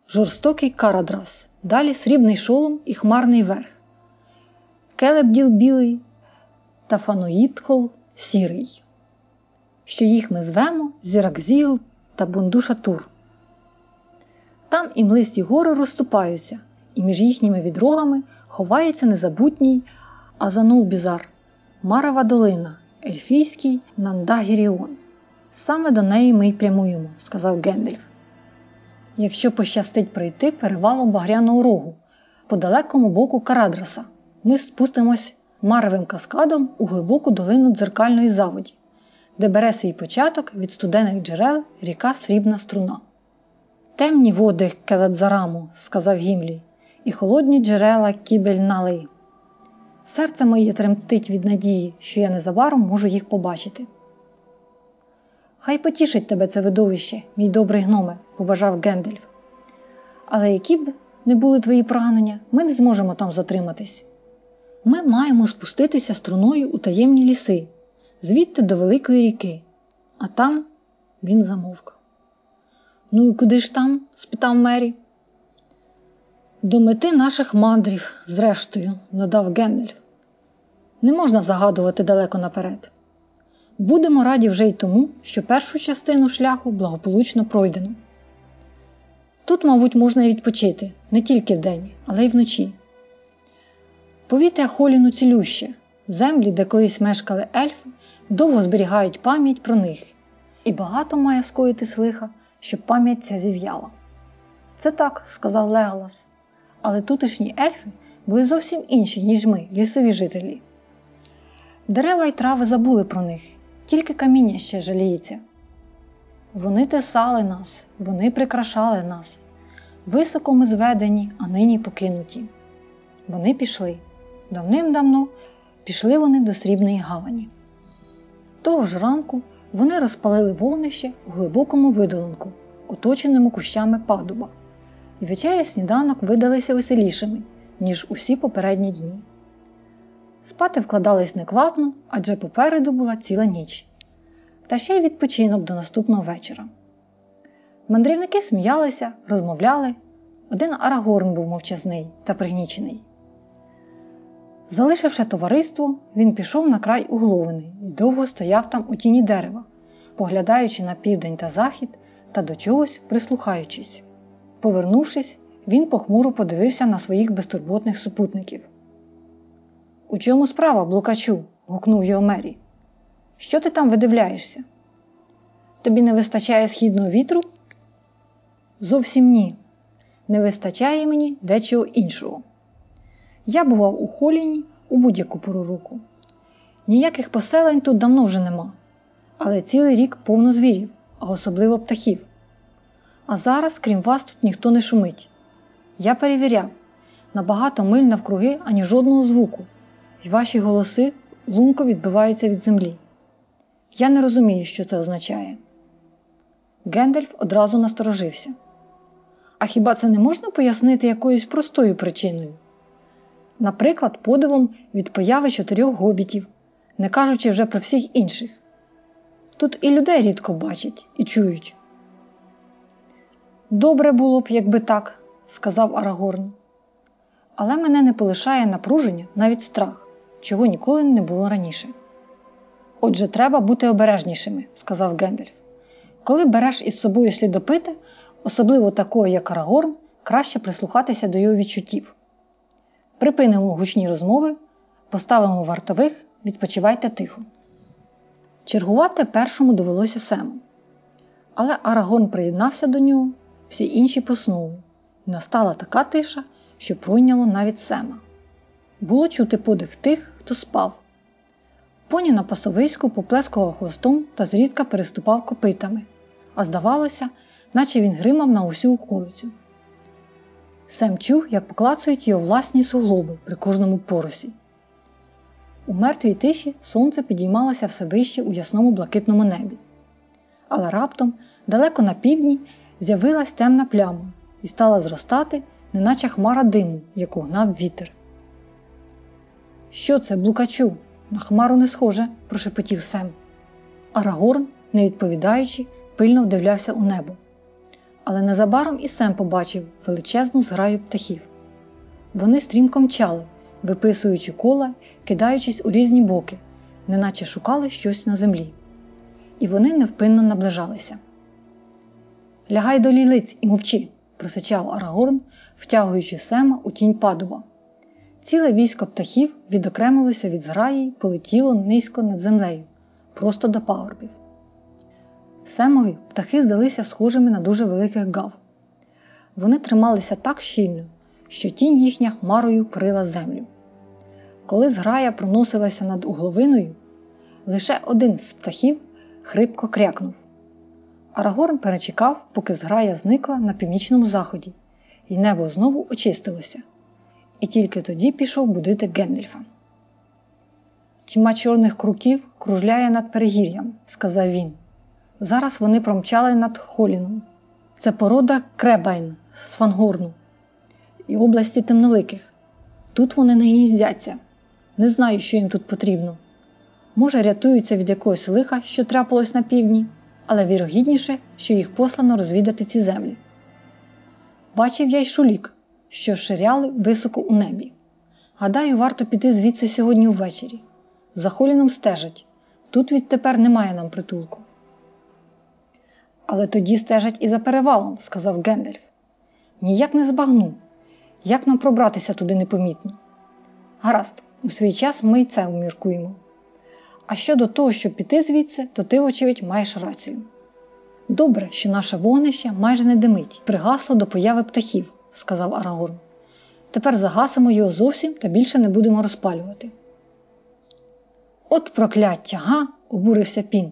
жорстокий Карадрас, далі срібний шолом і хмарний верх, Келебділ білий та Фаноїтхол сірий, що їх ми звемо Зіракзіл та Бундушатур. Там і млисті гори розступаються, і між їхніми відрогами ховається незабутній Азанул-Бізар, Марова долина, Ельфійський Нандагіріон. Саме до неї ми й прямуємо, сказав Гендельф. Якщо пощастить пройти перевалом Багряного рогу, по далекому боку Карадраса, ми спустимось маровим каскадом у глибоку долину дзеркальної заводі, де бере свій початок від студених джерел ріка Срібна струна. Темні води Келедзараму, сказав Гімлі, і холодні джерела Кібель-Нали. Серце моє тремтить від надії, що я незабаром можу їх побачити. Хай потішить тебе це видовище, мій добрий гноме, побажав Гендельф. Але які б не були твої прагнення, ми не зможемо там затриматись. Ми маємо спуститися струною у таємні ліси, звідти до Великої ріки, а там він замовк. Ну і куди ж там? спитав Мері. До мети наших мандрів, зрештою, надав Гендельф. Не можна загадувати далеко наперед. Будемо раді вже й тому, що першу частину шляху благополучно пройдено. Тут, мабуть, можна відпочити не тільки вдень, але й вночі. Повітря холіну цілюще, землі, де колись мешкали ельфи, довго зберігають пам'ять про них, і багато має скоїти лиха, щоб пам'ять ця зів'яла. Це так, сказав Леголас, але тутешні ельфи були зовсім інші, ніж ми, лісові жителі. Дерева й трави забули про них, тільки каміння ще жаліється. Вони тесали нас, вони прикрашали нас. Високо ми зведені, а нині покинуті. Вони пішли. Давним-давно пішли вони до срібної гавані. Того ж ранку вони розпалили вогнище у глибокому видолинку, оточеному кущами падуба, і вечеря сніданок видалися веселішими, ніж усі попередні дні. Спати вкладались неквапно, адже попереду була ціла ніч, та ще й відпочинок до наступного вечора. Мандрівники сміялися, розмовляли. Один Арагорн був мовчазний та пригнічений. Залишивши товариство, він пішов на край угловини і довго стояв там у тіні дерева, поглядаючи на південь та захід та до чогось прислухаючись. Повернувшись, він похмуро подивився на своїх безтурботних супутників. У чому справа, блукачу? гукнув його Мері. Що ти там видивляєшся? Тобі не вистачає східного вітру? Зовсім ні. Не вистачає мені дечого іншого. Я бував у Холіні у будь-яку пору року. Ніяких поселень тут давно вже нема, але цілий рік повно звірів, а особливо птахів. А зараз, крім вас, тут ніхто не шумить. Я перевіряв на багато миль навкруги ані жодного звуку, і ваші голоси лунко відбиваються від землі. Я не розумію, що це означає. Гендальф одразу насторожився. А хіба це не можна пояснити якоюсь простою причиною? Наприклад, подивом від появи чотирьох гобітів, не кажучи вже про всіх інших. Тут і людей рідко бачать і чують. Добре було б, якби так, сказав Арагорн. Але мене не полишає напруження, навіть страх, чого ніколи не було раніше. Отже, треба бути обережнішими, сказав Гендальф. Коли береш із собою слідопити, особливо такого, як Арагорн, краще прислухатися до його відчуттів. Припинимо гучні розмови, поставимо вартових, відпочивайте тихо. Чергувати першому довелося Сему. Але Арагон приєднався до нього, всі інші поснули, і настала така тиша, що пройняло навіть Сема. Було чути подих тих, хто спав. Поні на пасовиську поплескував хвостом та зрідка переступав копитами, а здавалося, наче він гримав на усю околицю. Сем чув, як поклацують його власні суглоби при кожному поросі. У мертвій тиші сонце підіймалося все вище у ясному блакитному небі. Але раптом, далеко на півдні, з'явилась темна пляма і стала зростати, неначе хмара диму, яку гнав вітер. Що це, блукачу? На хмару не схоже, прошепотів Сем. Арагорн, не відповідаючи, пильно вдивлявся у небо. Але незабаром і Сем побачив величезну зграю птахів. Вони стрімко мчали, виписуючи кола, кидаючись у різні боки, неначе шукали щось на землі. І вони невпинно наближалися. Лягай до лілиць і мовчи, просичав Арагорн, втягуючи Сема у тінь падуба. Ціле військо птахів відокремилося від зграї й полетіло низько над землею, просто до пагорбів. Семові птахи здалися схожими на дуже великих гав. Вони трималися так щільно, що тінь їхня хмарою крила землю. Коли зграя проносилася над угловиною, лише один з птахів хрипко крякнув. Арагорн перечекав, поки зграя зникла на північному заході, і небо знову очистилося. І тільки тоді пішов будити Гендельфа. Тьма чорних круків кружляє над перегір'ям, сказав він. Зараз вони промчали над Холіном. Це порода Кребайн з Фангорну і області темноликих. Тут вони не гніздяться. Не знаю, що їм тут потрібно. Може, рятуються від якогось лиха, що трапилось на півдні, але вірогідніше, що їх послано розвідати ці землі. Бачив я й шулік, що ширяли високо у небі. Гадаю, варто піти звідси сьогодні ввечері. За холіном стежать. Тут відтепер немає нам притулку. Але тоді стежать і за перевалом, сказав Гендельф. Ніяк не збагну. Як нам пробратися туди непомітно? Гаразд, у свій час ми й це уміркуємо. А щодо того, щоб піти звідси, то ти, вочевидь, маєш рацію. Добре, що наше вогнище майже не димить, пригасло до появи птахів, сказав Арагорн. Тепер загасимо його зовсім та більше не будемо розпалювати. От прокляття, га? обурився пін.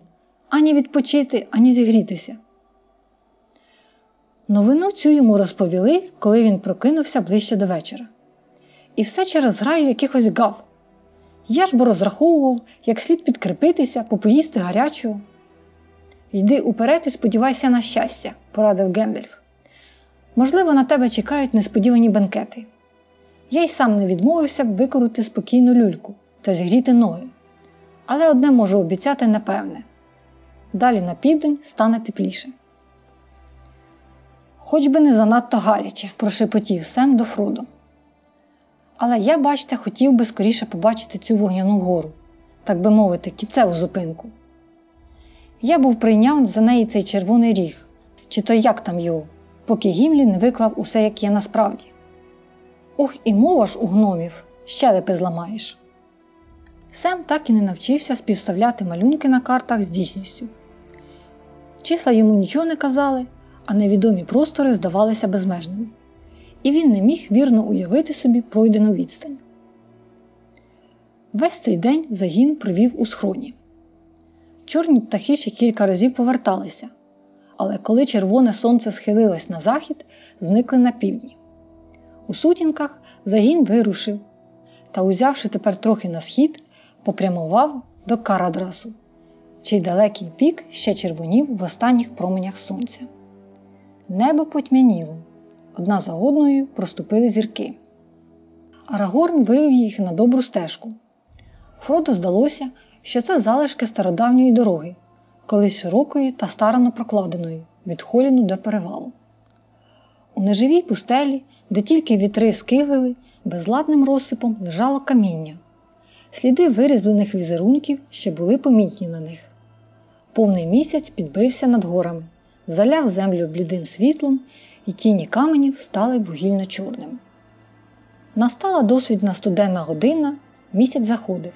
Ані відпочити, ані зігрітися. Новину цю йому розповіли, коли він прокинувся ближче до вечора. І все через граю якихось гав. Я ж бо розраховував, як слід підкріпитися, попоїсти гарячого. Йди уперед і сподівайся на щастя, порадив Гендельф. Можливо, на тебе чекають несподівані банкети. Я й сам не відмовився викорути спокійну люльку та зігріти ноги. Але одне можу обіцяти напевне далі на південь стане тепліше. Хоч би не занадто гаряче, прошепотів Сем до Фродо. Але я, бачите, хотів би скоріше побачити цю вогняну гору, так би мовити, кінцеву зупинку. Я був прийняв за неї цей червоний ріг, чи то як там його, поки Гімлі не виклав усе, як є насправді. Ох, і мова ж у гномів, щелепи зламаєш. Сем так і не навчився співставляти малюнки на картах з дійсністю. Числа йому нічого не казали, а невідомі простори здавалися безмежними, і він не міг вірно уявити собі пройдену відстань. Весь цей день загін провів у схроні. Чорні птахи ще кілька разів поверталися, але коли червоне сонце схилилось на захід, зникли на півдні. У сутінках загін вирушив та, узявши тепер трохи на схід, попрямував до Карадрасу, чий далекий пік ще червонів в останніх променях сонця. Небо потьмяніло, одна за одною проступили зірки. Арагорн вивів їх на добру стежку. Фродо здалося, що це залишки стародавньої дороги, колись широкої та старано прокладеної від холіну до перевалу. У неживій пустелі, де тільки вітри скилили, безладним розсипом лежало каміння. Сліди вирізблених візерунків ще були помітні на них. Повний місяць підбився над горами, заляв землю блідим світлом, і тіні каменів стали вугільно чорними. Настала досвідна студенна година, місяць заходив.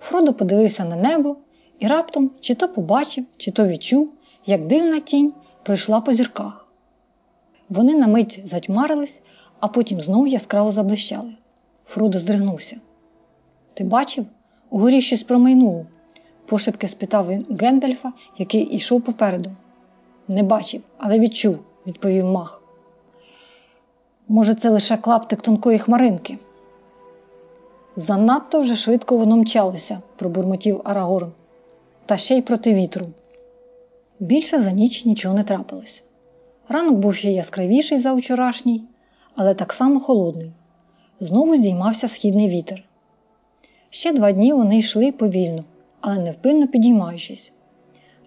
Фродо подивився на небо і раптом чи то побачив, чи то відчув, як дивна тінь пройшла по зірках. Вони на мить затьмарились, а потім знову яскраво заблищали. Фродо здригнувся. Ти бачив? Угорі щось промайнуло, пошепки спитав він Гендальфа, який ішов попереду. Не бачив, але відчув, відповів мах. Може, це лише клаптик тонкої хмаринки. Занадто вже швидко воно мчалося, пробурмотів Арагорн, та ще й проти вітру. Більше за ніч нічого не трапилось. Ранок був ще яскравіший за вчорашній, але так само холодний. Знову здіймався східний вітер. Ще два дні вони йшли повільно, але невпинно підіймаючись.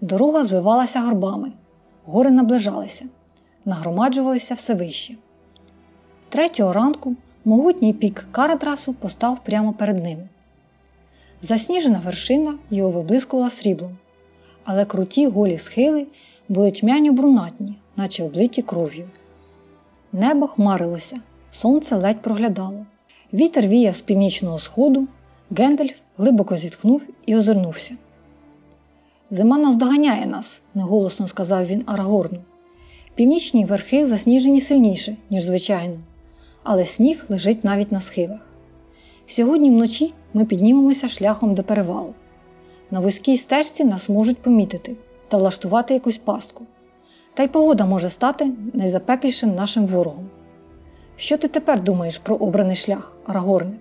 Дорога звивалася горбами, гори наближалися, нагромаджувалися все вище. Третього ранку могутній пік Карадрасу постав прямо перед ними. Засніжена вершина його виблискувала сріблом, але круті голі схили були тьмяні брунатні, наче облиті кров'ю. Небо хмарилося, сонце ледь проглядало. Вітер віяв з північного сходу, Гендальф глибоко зітхнув і озирнувся. Зима наздоганяє нас, неголосно сказав він Арагорну. Північні верхи засніжені сильніше, ніж звичайно, але сніг лежить навіть на схилах. Сьогодні вночі ми піднімемося шляхом до перевалу. На вузькій стежці нас можуть помітити та влаштувати якусь пастку. Та й погода може стати найзапеклішим нашим ворогом. Що ти тепер думаєш про обраний шлях, Арагорне?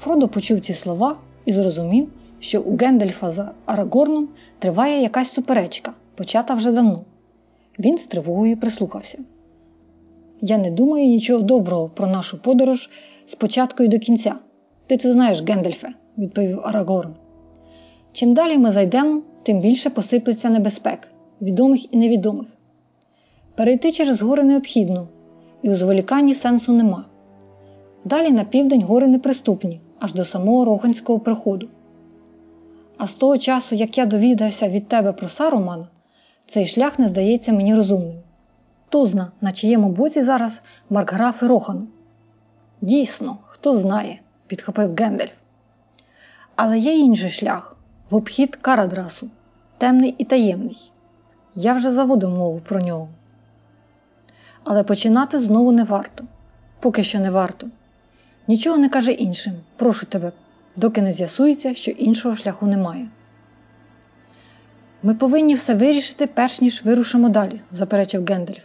Фродо почув ці слова і зрозумів, що у Гендельфа за Арагорном триває якась суперечка, почата вже давно. Він з тривогою прислухався. Я не думаю нічого доброго про нашу подорож з початку і до кінця. Ти це знаєш, Гендельфе, відповів Арагорн. Чим далі ми зайдемо, тим більше посиплеться небезпек, відомих і невідомих. Перейти через гори необхідно, і у зволіканні сенсу нема. Далі на південь гори неприступні, аж до самого Роханського приходу. А з того часу, як я довідався від тебе про Сарумана, цей шлях не здається мені розумним. Хто зна, на чиєму боці зараз Маркграф і Рохан? Дійсно, хто знає, підхопив Гендельф. Але є інший шлях в обхід Карадрасу, темний і таємний. Я вже заводив мову про нього. Але починати знову не варто, поки що не варто. Нічого не каже іншим, прошу тебе, доки не з'ясується, що іншого шляху немає. Ми повинні все вирішити, перш ніж вирушимо далі, заперечив Гендальф.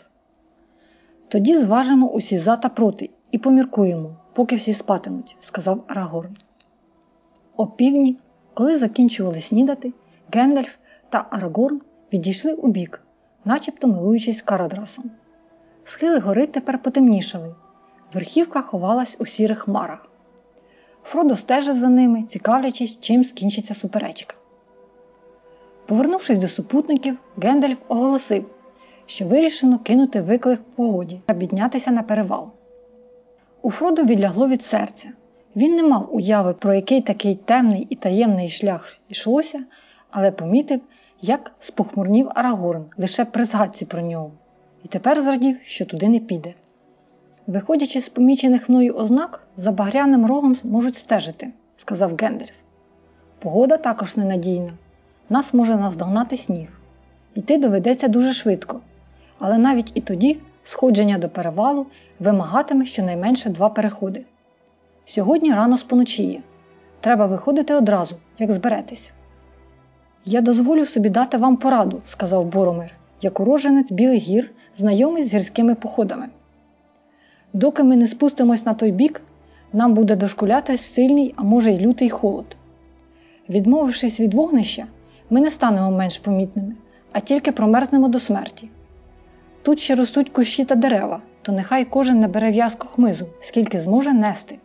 Тоді зважимо усі за та проти і поміркуємо, поки всі спатимуть, сказав Арагорн. О півдні, коли закінчували снідати, Гендальф та Арагорн відійшли у бік, начебто милуючись Карадрасом. Схили гори тепер потемнішали, верхівка ховалась у сірих хмарах. Фродо стежив за ними, цікавлячись, чим скінчиться суперечка. Повернувшись до супутників, Гендальф оголосив, що вирішено кинути виклик погоді та піднятися на перевал. У Фродо відлягло від серця. Він не мав уяви, про який такий темний і таємний шлях йшлося, але помітив, як спохмурнів Арагорн лише при згадці про нього, і тепер зрадів, що туди не піде. Виходячи з помічених мною ознак, за багряним рогом можуть стежити, сказав Гендальф. Погода також ненадійна. Нас може наздогнати сніг. Йти доведеться дуже швидко, але навіть і тоді сходження до перевалу вимагатиме щонайменше два переходи. Сьогодні рано споночіє. Треба виходити одразу, як зберетесь. Я дозволю собі дати вам пораду, сказав Боромир, як уроженець Білий гір, знайомий з гірськими походами. Доки ми не спустимось на той бік, нам буде дошкуляти сильний, а може й лютий холод. Відмовившись від вогнища, ми не станемо менш помітними, а тільки промерзнемо до смерті. Тут ще ростуть кущі та дерева, то нехай кожен набере в'язку хмизу, скільки зможе нести.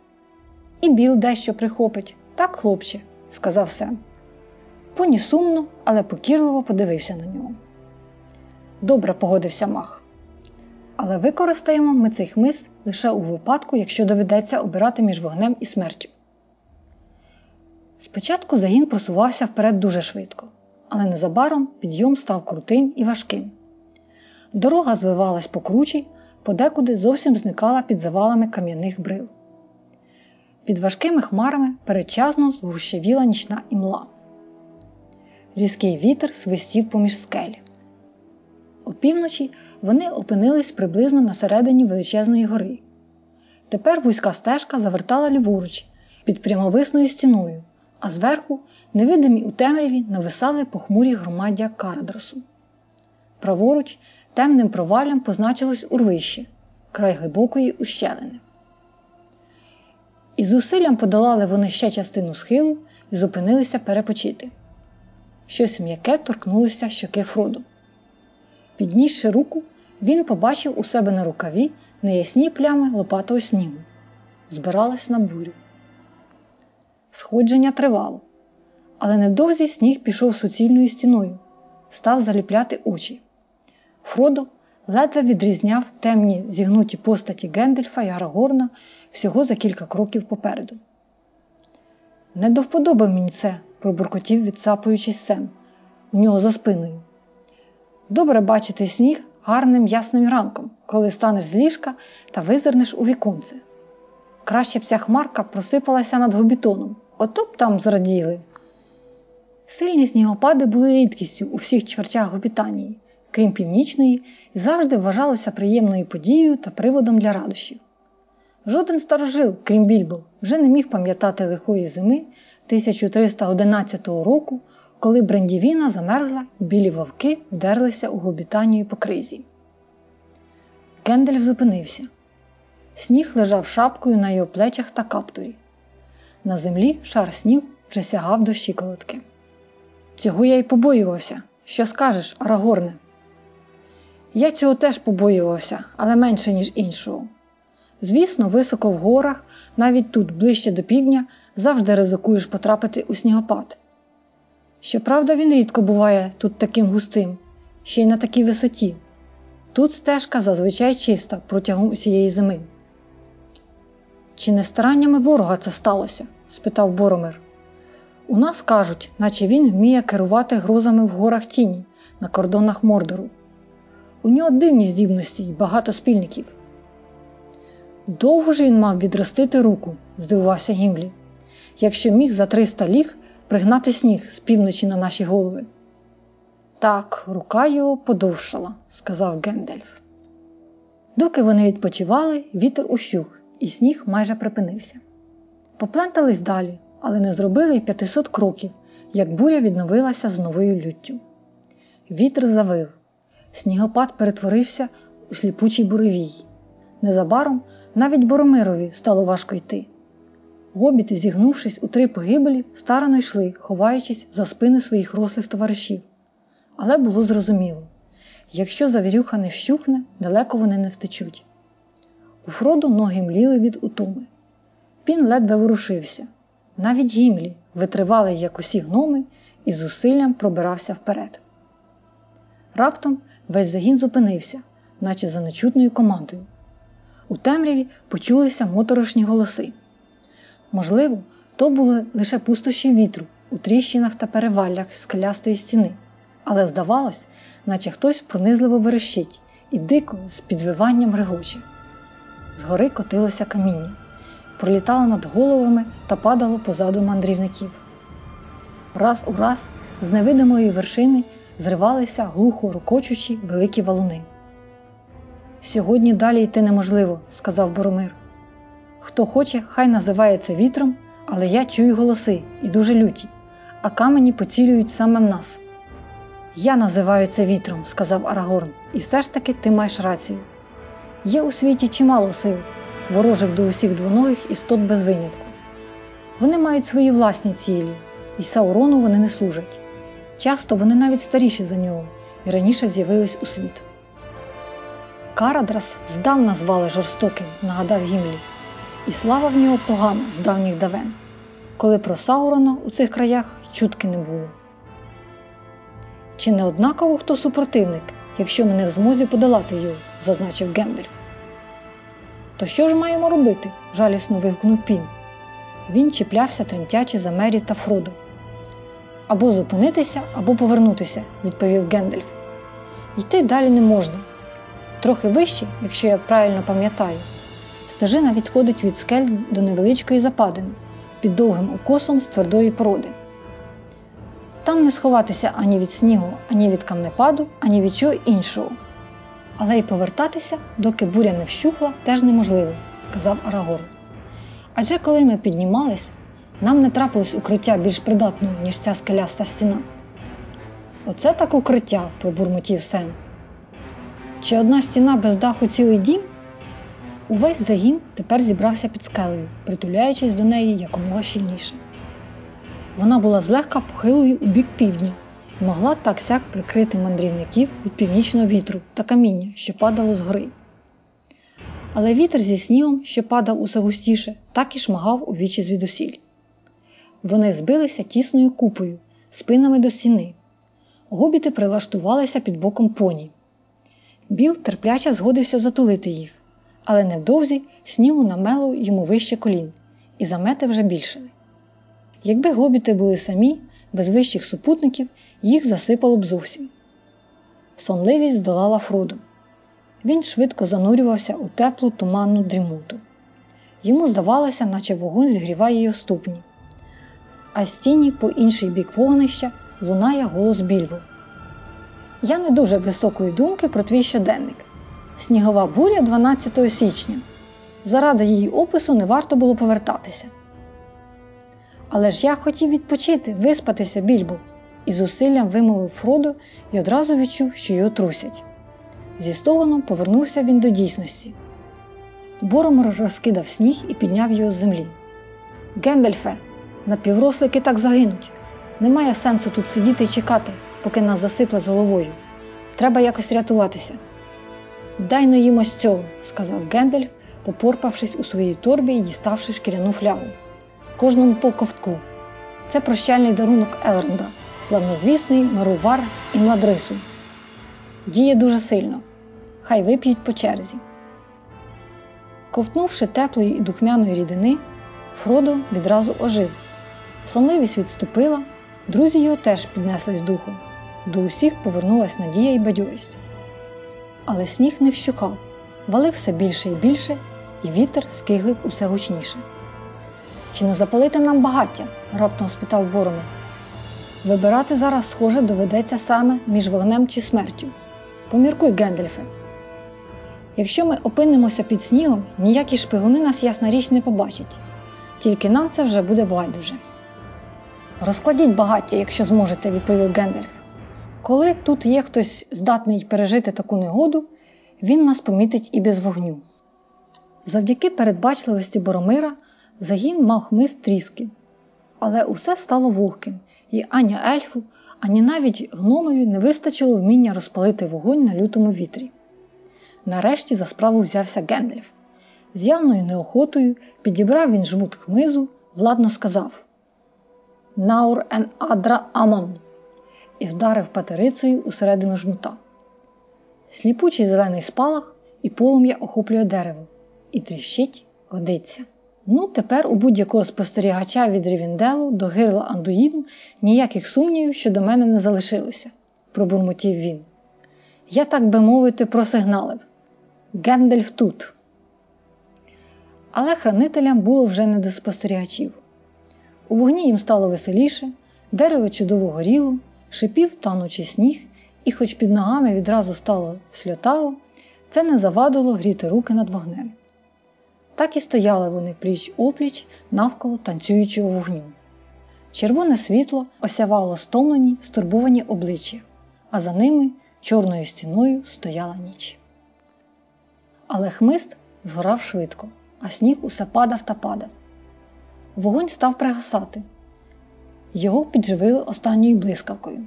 І біл дещо прихопить, так, хлопче, сказав Сем. Поні сумно, але покірливо подивився на нього. Добре погодився мах. Але використаємо ми цей хмиз лише у випадку, якщо доведеться обирати між вогнем і смертю. Спочатку загін просувався вперед дуже швидко, але незабаром підйом став крутим і важким. Дорога звивалась по кручі, подекуди зовсім зникала під завалами кам'яних брил. Під важкими хмарами передчасно згущавіла нічна імла. Різкий вітер свистів поміж скель. Опівночі вони опинились приблизно на середині величезної гори. Тепер вузька стежка завертала ліворуч під прямовисною стіною, а зверху, невидимі у темряві, нависали похмурі громаддя Карадросу. Праворуч темним провалям позначилось урвище, край глибокої ущелини. Із зусиллям подолали вони ще частину схилу і зупинилися перепочити. Щось м'яке торкнулося щоки Фроду. Піднісши руку, він побачив у себе на рукаві неясні плями лопатого снігу. Збиралась на бурю. Сходження тривало, але невдовзі сніг пішов суцільною стіною, став заліпляти очі. Фродо ледве відрізняв темні зігнуті постаті Гендельфа і Арагорна всього за кілька кроків попереду. Не до вподоби мені це, пробуркотів, відсапуючись Сем, у нього за спиною. Добре бачити сніг гарним ясним ранком, коли станеш з ліжка та визирнеш у віконце. Краще б ця хмарка просипалася над гобітоном, ото б там зраділи. Сильні снігопади були рідкістю у всіх чвертях Гобітанії, крім північної, і завжди вважалося приємною подією та приводом для радощів. Жоден старожил, крім Більбо, вже не міг пам'ятати лихої зими 1311 року, коли Брендівіна замерзла і білі вовки вдерлися у Гобітанію по кризі. Кендельф зупинився. Сніг лежав шапкою на його плечах та каптурі. На землі шар снігу вже сягав до щиколотки. Цього я й побоювався. Що скажеш, Арагорне? Я цього теж побоювався, але менше, ніж іншого. Звісно, високо в горах, навіть тут, ближче до півдня, завжди ризикуєш потрапити у снігопад. Щоправда, він рідко буває тут таким густим, ще й на такій висоті. Тут стежка зазвичай чиста протягом усієї зими. Чи не стараннями ворога це сталося? спитав Боромир. У нас кажуть, наче він вміє керувати грозами в горах тіні на кордонах Мордору. У нього дивні здібності і багато спільників. Довго ж він мав відростити руку, здивувався Гімлі, якщо міг за 300 ліг пригнати сніг з півночі на наші голови. Так, рука його подовшала, сказав Гендельф. Доки вони відпочивали, вітер ущух, і сніг майже припинився. Поплентались далі, але не зробили й 500 кроків, як буря відновилася з новою люттю. Вітер завив, снігопад перетворився у сліпучий буревій. Незабаром навіть Боромирові стало важко йти. Гобіти, зігнувшись у три погибелі, старано йшли, ховаючись за спини своїх рослих товаришів. Але було зрозуміло якщо завірюха не вщухне, далеко вони не втечуть. У Фроду ноги мліли від утоми. Пін ледве ворушився. Навіть Гімлі, витривалий, як усі гноми, і зусиллям пробирався вперед. Раптом весь загін зупинився, наче за нечутною командою. У темряві почулися моторошні голоси. Можливо, то були лише пустощі вітру у тріщинах та переваллях скелястої стіни, але здавалось, наче хтось пронизливо верещить і дико з підвиванням регоче. Згори котилося каміння, пролітало над головами та падало позаду мандрівників. Раз у раз з невидимої вершини зривалися глухо рукочучі великі валуни. Сьогодні далі йти неможливо, сказав Боромир. Хто хоче, хай називає це вітром, але я чую голоси і дуже люті, а камені поцілюють саме в нас. Я називаю це вітром, сказав Арагорн, і все ж таки ти маєш рацію. Є у світі чимало сил, ворожих до усіх двоногих істот без винятку. Вони мають свої власні цілі, і Саурону вони не служать. Часто вони навіть старіші за нього і раніше з'явились у світ. Карадрас здавна звали жорстоким, нагадав Гімлі, і слава в нього погана з давніх давен, коли про Саурона у цих краях чутки не було. Чи не однаково хто супротивник, якщо ми не в змозі подолати його, зазначив Гендальф. То що ж маємо робити? жалісно вигукнув Пін. Він чіплявся тремтячи за Мері та Фродо. Або зупинитися, або повернутися, відповів Гендальф. Йти далі не можна. Трохи вище, якщо я правильно пам'ятаю, стежина відходить від скель до невеличкої западини під довгим укосом з твердої породи. Там не сховатися ані від снігу, ані від камнепаду, ані від чого іншого. Але й повертатися, доки буря не вщухла, теж неможливо, сказав Арагорн. Адже коли ми піднімалися, Нам не трапилось укриття більш придатного, ніж ця скеляста стіна. Оце так укриття, пробурмотів Сен. Чи одна стіна без даху цілий дім? Увесь загін тепер зібрався під скелею, притуляючись до неї якомога щільніше. Вона була злегка похилою у бік півдня і могла так сяк прикрити мандрівників від північного вітру та каміння, що падало з гори. Але вітер зі снігом, що падав усе густіше, так і шмагав у вічі звідусіль. Вони збилися тісною купою, спинами до стіни. Гобіти прилаштувалися під боком поні. Біл терпляче згодився затулити їх, але невдовзі снігу намело йому вище колін, і замети вже більшили. Якби гобіти були самі, без вищих супутників, їх засипало б зовсім. Сонливість здолала Фроду. Він швидко занурювався у теплу туманну дрімоту. Йому здавалося, наче вогонь зігріває його ступні. А з тіні по інший бік вогнища лунає голос більбу. Я не дуже високої думки про твій щоденник. Снігова буря 12 січня. Заради її опису не варто було повертатися. Але ж я хотів відпочити, виспатися більбу, і зусиллям вимовив Фродо і одразу відчув, що його трусять. Зі стогоном повернувся він до дійсності. Боромор розкидав сніг і підняв його з землі. Гендельфе, напіврослики так загинуть. Немає сенсу тут сидіти і чекати, поки нас засипле з головою. Треба якось рятуватися. Дай но їм ось цього, сказав Гендальф, попорпавшись у своїй торбі і діставши шкіряну флягу. Кожному по ковтку. Це прощальний дарунок Елронда, славнозвісний мірувор з Імладрісу. Діє дуже сильно. Хай вип'ють по черзі. Ковтнувши теплої і духмяної рідини, Фродо відразу ожив. Сонливість відступила, друзі його теж піднеслись духом. До усіх повернулась надія і бадьорість. Але сніг не вщухав, валив все більше і більше, і вітер скиглив усе гучніше. Чи не запалити нам багаття? раптом спитав Боромир. Вибирати зараз, схоже, доведеться саме між вогнем чи смертю. Поміркуй, Гендельфе. Якщо ми опинимося під снігом, ніякі шпигуни нас ясна річ не побачать, тільки нам це вже буде байдуже. Розкладіть багаття, якщо зможете, відповів Гендельф. Коли тут є хтось здатний пережити таку негоду, він нас помітить і без вогню. Завдяки передбачливості Боромира загін мав хмист тріски, але усе стало вогким, і ані ельфу, ані навіть гномові не вистачило вміння розпалити вогонь на лютому вітрі. Нарешті за справу взявся Гендельф. З явною неохотою підібрав він жмут хмизу, владно сказав Наур ен адра амон і вдарив патерицею усередину жмута. Сліпучий зелений спалах і полум'я охоплює дерево, і тріщить годиться. Ну, тепер у будь-якого спостерігача від Рівенделу до гирла Андуїну ніяких сумнівів щодо мене не залишилося, пробурмотів він. Я, так би мовити, просигналив. Гендельф тут. Але хранителям було вже не до спостерігачів. У вогні їм стало веселіше, дерево чудово горіло, шипів танучий сніг, і, хоч під ногами відразу стало сльотаво, це не завадило гріти руки над вогнем. Так і стояли вони пліч опліч навколо танцюючого вогню. Червоне світло осявало стомлені, стурбовані обличчя, а за ними чорною стіною стояла ніч. Але хмист згорав швидко, а сніг усе падав та падав. Вогонь став пригасати. Його підживили останньою блискавкою.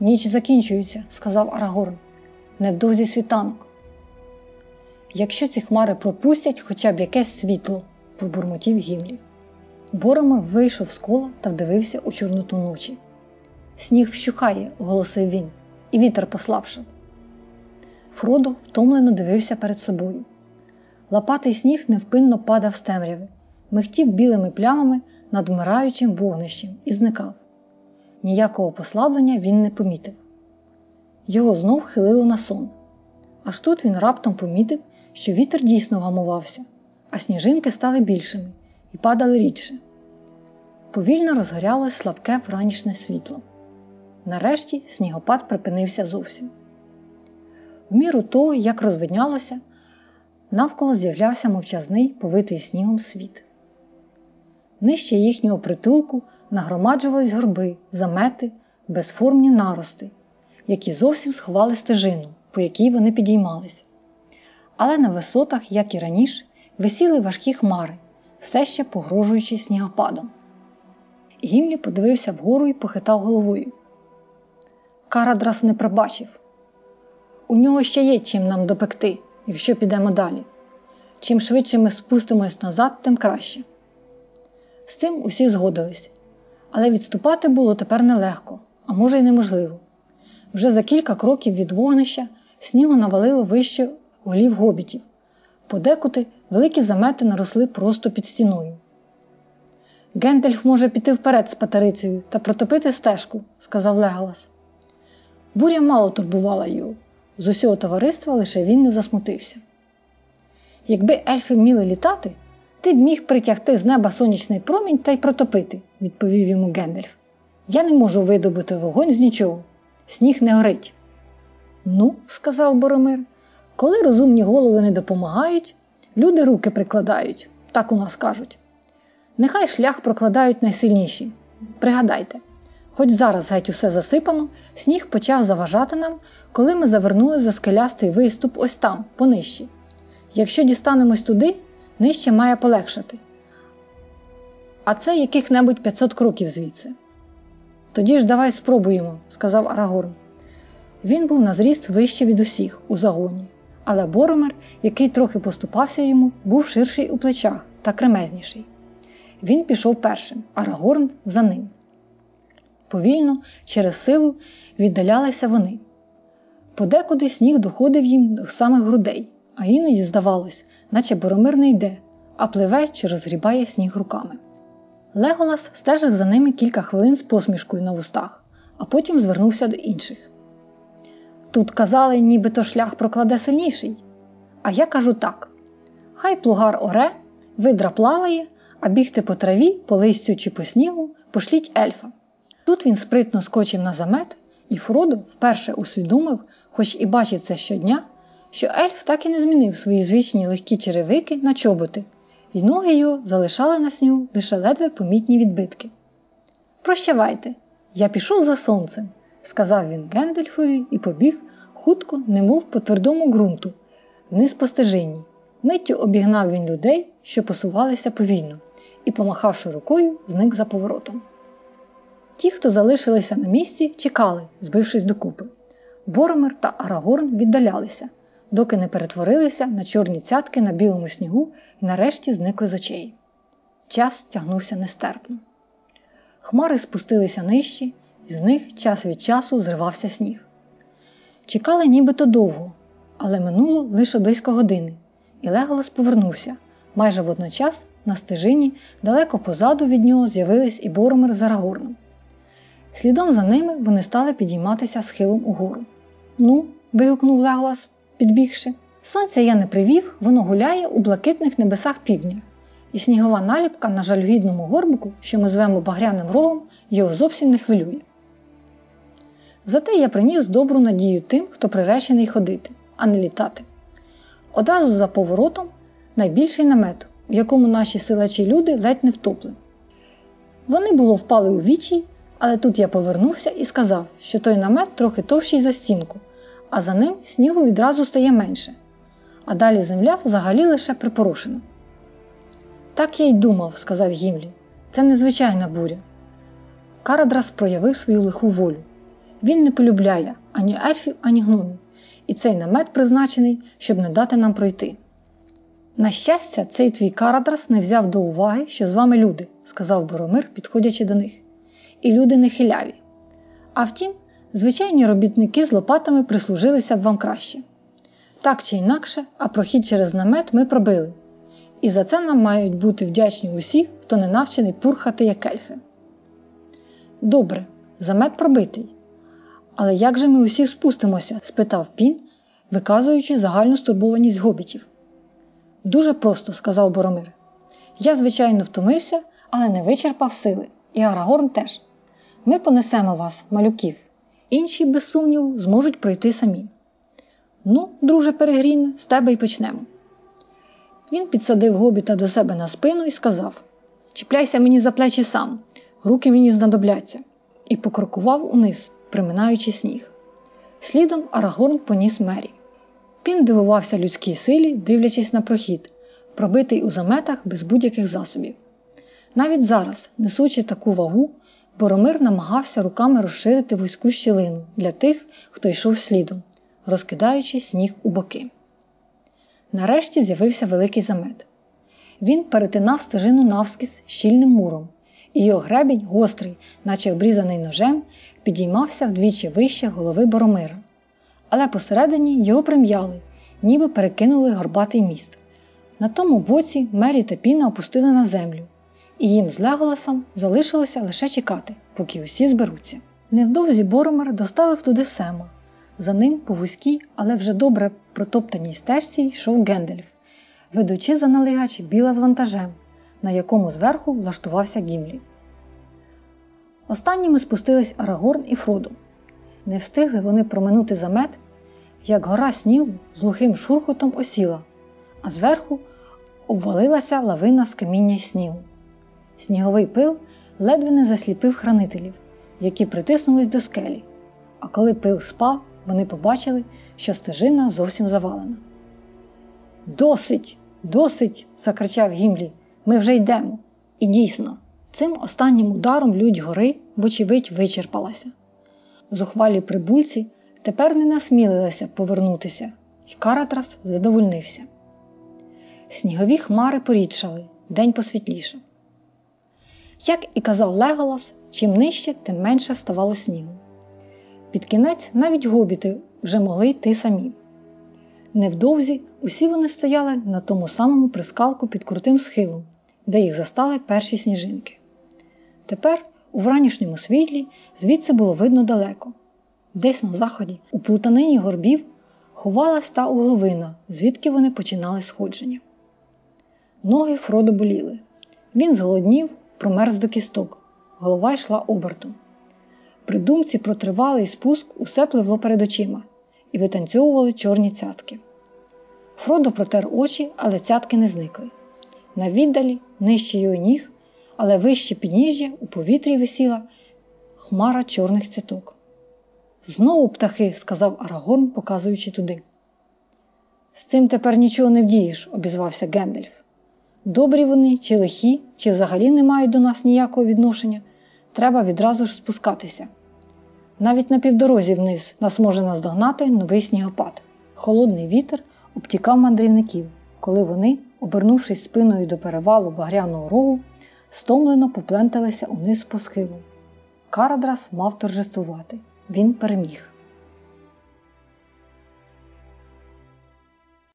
Ніч закінчується, сказав Арагорн. Невдовзі світанок. Якщо ці хмари пропустять хоча б якесь світло, пробурмотів Гімлі. Боромир вийшов з кола та вдивився у чорноту ночі. Сніг вщухає, оголосив він, і вітер послабшав. Фродо втомлено дивився перед собою. Лопатий сніг невпинно падав з темряви, михтів білими плямами над вмираючим вогнищем і зникав. Ніякого послаблення він не помітив. Його знов хилило на сон. Аж тут він раптом помітив, що вітер дійсно вгамувався, а сніжинки стали більшими і падали рідше. Повільно розгорялось слабке вранішне світло. Нарешті снігопад припинився зовсім. В міру того, як розвиднялося, навколо з'являвся мовчазний, повитий снігом світ. Нижче їхнього притулку нагромаджувались горби, замети, безформні нарости, які зовсім сховали стежину, по якій вони підіймались. Але на висотах, як і раніше, висіли важкі хмари, все ще погрожуючи снігопадом. Гімлі подивився вгору і похитав головою. Карадрас не пробачив. У нього ще є чим нам допекти, якщо підемо далі. Чим швидше ми спустимось назад, тим краще. З цим усі згодились, але відступати було тепер нелегко, а може й неможливо. Вже за кілька кроків від вогнища снігу навалило вище голів гобітів. Подекуди великі замети наросли просто під стіною. Гендельф може піти вперед з патерицею та протопити стежку, сказав Леголас. Буря мало турбувала його. З усього товариства лише він не засмутився. Якби ельфи вміли літати, ти б міг притягти з неба сонячний промінь та й протопити, відповів йому Гендельф. Я не можу видобути вогонь з нічого. Сніг не горить. Ну, сказав Боромир, коли розумні голови не допомагають, люди руки прикладають, так у нас кажуть. Нехай шлях прокладають найсильніші. Пригадайте, хоч зараз геть усе засипано, сніг почав заважати нам, коли ми завернули за скелястий виступ ось там, понижчі. Якщо дістанемось туди, нижче має полегшати. А це яких-небудь 500 кроків звідси. Тоді ж давай спробуємо, сказав Арагорн. Він був на зріст вище від усіх у загоні, але Боромер, який трохи поступався йому, був ширший у плечах та кремезніший. Він пішов першим, Арагорн за ним. Повільно, через силу, віддалялися вони. Подекуди сніг доходив їм до самих грудей, а іноді здавалось, наче Боромир не йде, а пливе чи розгрібає сніг руками. Леголас стежив за ними кілька хвилин з посмішкою на вустах, а потім звернувся до інших. Тут казали, нібито шлях прокладе сильніший. А я кажу так: хай плугар оре, видра плаває, а бігти по траві, по листю чи по снігу пошліть ельфа. Тут він спритно скочив на замет, і Фродо вперше усвідомив, хоч і бачив це щодня, що ельф так і не змінив свої звичні легкі черевики на чоботи, і ноги його залишали на снігу лише ледве помітні відбитки. Прощавайте, я пішов за сонцем, сказав він Гендельфові і побіг хутко, немов по твердому ґрунту, вниз по стежині. Миттю обігнав він людей, що посувалися повільно, і, помахавши рукою, зник за поворотом. Ті, хто залишилися на місці, чекали, збившись докупи. Боромир та Арагорн віддалялися, доки не перетворилися на чорні цятки на білому снігу і нарешті зникли з очей. Час тягнувся нестерпно. Хмари спустилися нижче, і з них час від часу зривався сніг. Чекали нібито довго, але минуло лише близько години, і Леголас повернувся. Майже водночас на стежині, далеко позаду від нього з'явились і Боромир з Арагорном. Слідом за ними вони стали підійматися схилом угору. Ну, вигукнув Леголас, підбігши. Сонця я не привів, воно гуляє у блакитних небесах півдня, і снігова наліпка на жалюгідному горбику, що ми звемо багряним рогом, його зовсім не хвилює. Зате я приніс добру надію тим, хто приречений ходити, а не літати. Одразу за поворотом найбільший намет, у якому наші силачі люди ледь не втопли. Вони було впали у вічі, але тут я повернувся і сказав, що той намет трохи товщий за стінку, а за ним снігу відразу стає менше, а далі земля взагалі лише припорошена. Так я й думав, сказав Гімлі. Це незвичайна буря. Карадрас проявив свою лиху волю. Він не полюбляє ані ельфів, ані гномів, і цей намет призначений, щоб не дати нам пройти. На щастя, цей твій Карадрас не взяв до уваги, що з вами люди, сказав Боромир, підходячи до них. І люди не хиляві. А втім, звичайні робітники з лопатами прислужилися б вам краще. Так чи інакше, а прохід через намет ми пробили. І за це нам мають бути вдячні усі, хто не навчений пурхати як ельфи. Добре, замет пробитий. Але як же ми усі спустимося? спитав пін, виказуючи загальну стурбованість гобітів. Дуже просто, сказав Боромир. Я, звичайно, втомився, але не вичерпав сили, і Арагорн теж. Ми понесемо вас, малюків, інші, без сумніву, зможуть пройти самі. Ну, друже Перегріне, з тебе й почнемо. Він підсадив гобіта до себе на спину і сказав: Чіпляйся мені за плечі сам, руки мені знадобляться, і покрокував униз, приминаючи сніг. Слідом Арагорн поніс мері. Пін дивувався людській силі, дивлячись на прохід, пробитий у заметах без будь-яких засобів. Навіть зараз, несучи таку вагу, Боромир намагався руками розширити вузьку щілину для тих, хто йшов слідом, розкидаючи сніг у боки. Нарешті з'явився великий замет. Він перетинав стежину навскіз щільним муром, і його гребінь, гострий, наче обрізаний ножем, підіймався вдвічі вище голови Боромира. Але посередині його прим'яли, ніби перекинули горбатий міст. На тому боці Мері та Піна опустили на землю, і їм з Леголасом залишилося лише чекати, поки усі зберуться. Невдовзі Боромир доставив туди Сема. За ним по вузькій, але вже добре протоптаній стежці йшов Гендельф, ведучи за налигач біла з вантажем, на якому зверху влаштувався Гімлі. Останніми спустились Арагорн і Фродо. Не встигли вони проминути замет, як гора снігу з глухим шурхотом осіла, а зверху обвалилася лавина з каміння й снігу. Сніговий пил ледве не засліпив хранителів, які притиснулись до скелі. А коли пил спав, вони побачили, що стежина зовсім завалена. Досить, досить! закричав Гімлі. Ми вже йдемо. І дійсно, цим останнім ударом людь гори, вочевидь, вичерпалася. Зухвалі прибульці тепер не насмілилися повернутися, і Каратрас задовольнився. Снігові хмари порідшали, день посвітлішав. Як і казав Леголас, чим нижче, тим менше ставало снігу. Під кінець навіть гобіти вже могли йти самі. Невдовзі усі вони стояли на тому самому прискалку під крутим схилом, де їх застали перші сніжинки. Тепер, у вранішньому світлі, звідси було видно далеко. Десь на заході, у плутанині горбів, ховалась та угловина, звідки вони починали сходження. Ноги Фродо боліли. Він зголоднів, промерз до кісток, голова йшла обертом. При думці про тривалий спуск усе пливло перед очима і витанцьовували чорні цятки. Фродо протер очі, але цятки не зникли. На віддалі, нижче його ніг, але вище підніжжя у повітрі висіла хмара чорних цяток. Знову птахи, сказав Арагорн, показуючи туди. З цим тепер нічого не вдієш, обізвався Гендельф. Добрі вони, чи лихі, чи взагалі не мають до нас ніякого відношення, треба відразу ж спускатися. Навіть на півдорозі вниз нас може наздогнати новий снігопад. Холодний вітер обтікав мандрівників, коли вони, обернувшись спиною до перевалу багряного рогу, стомлено попленталися униз по схилу. Карадрас мав торжествувати. Він переміг.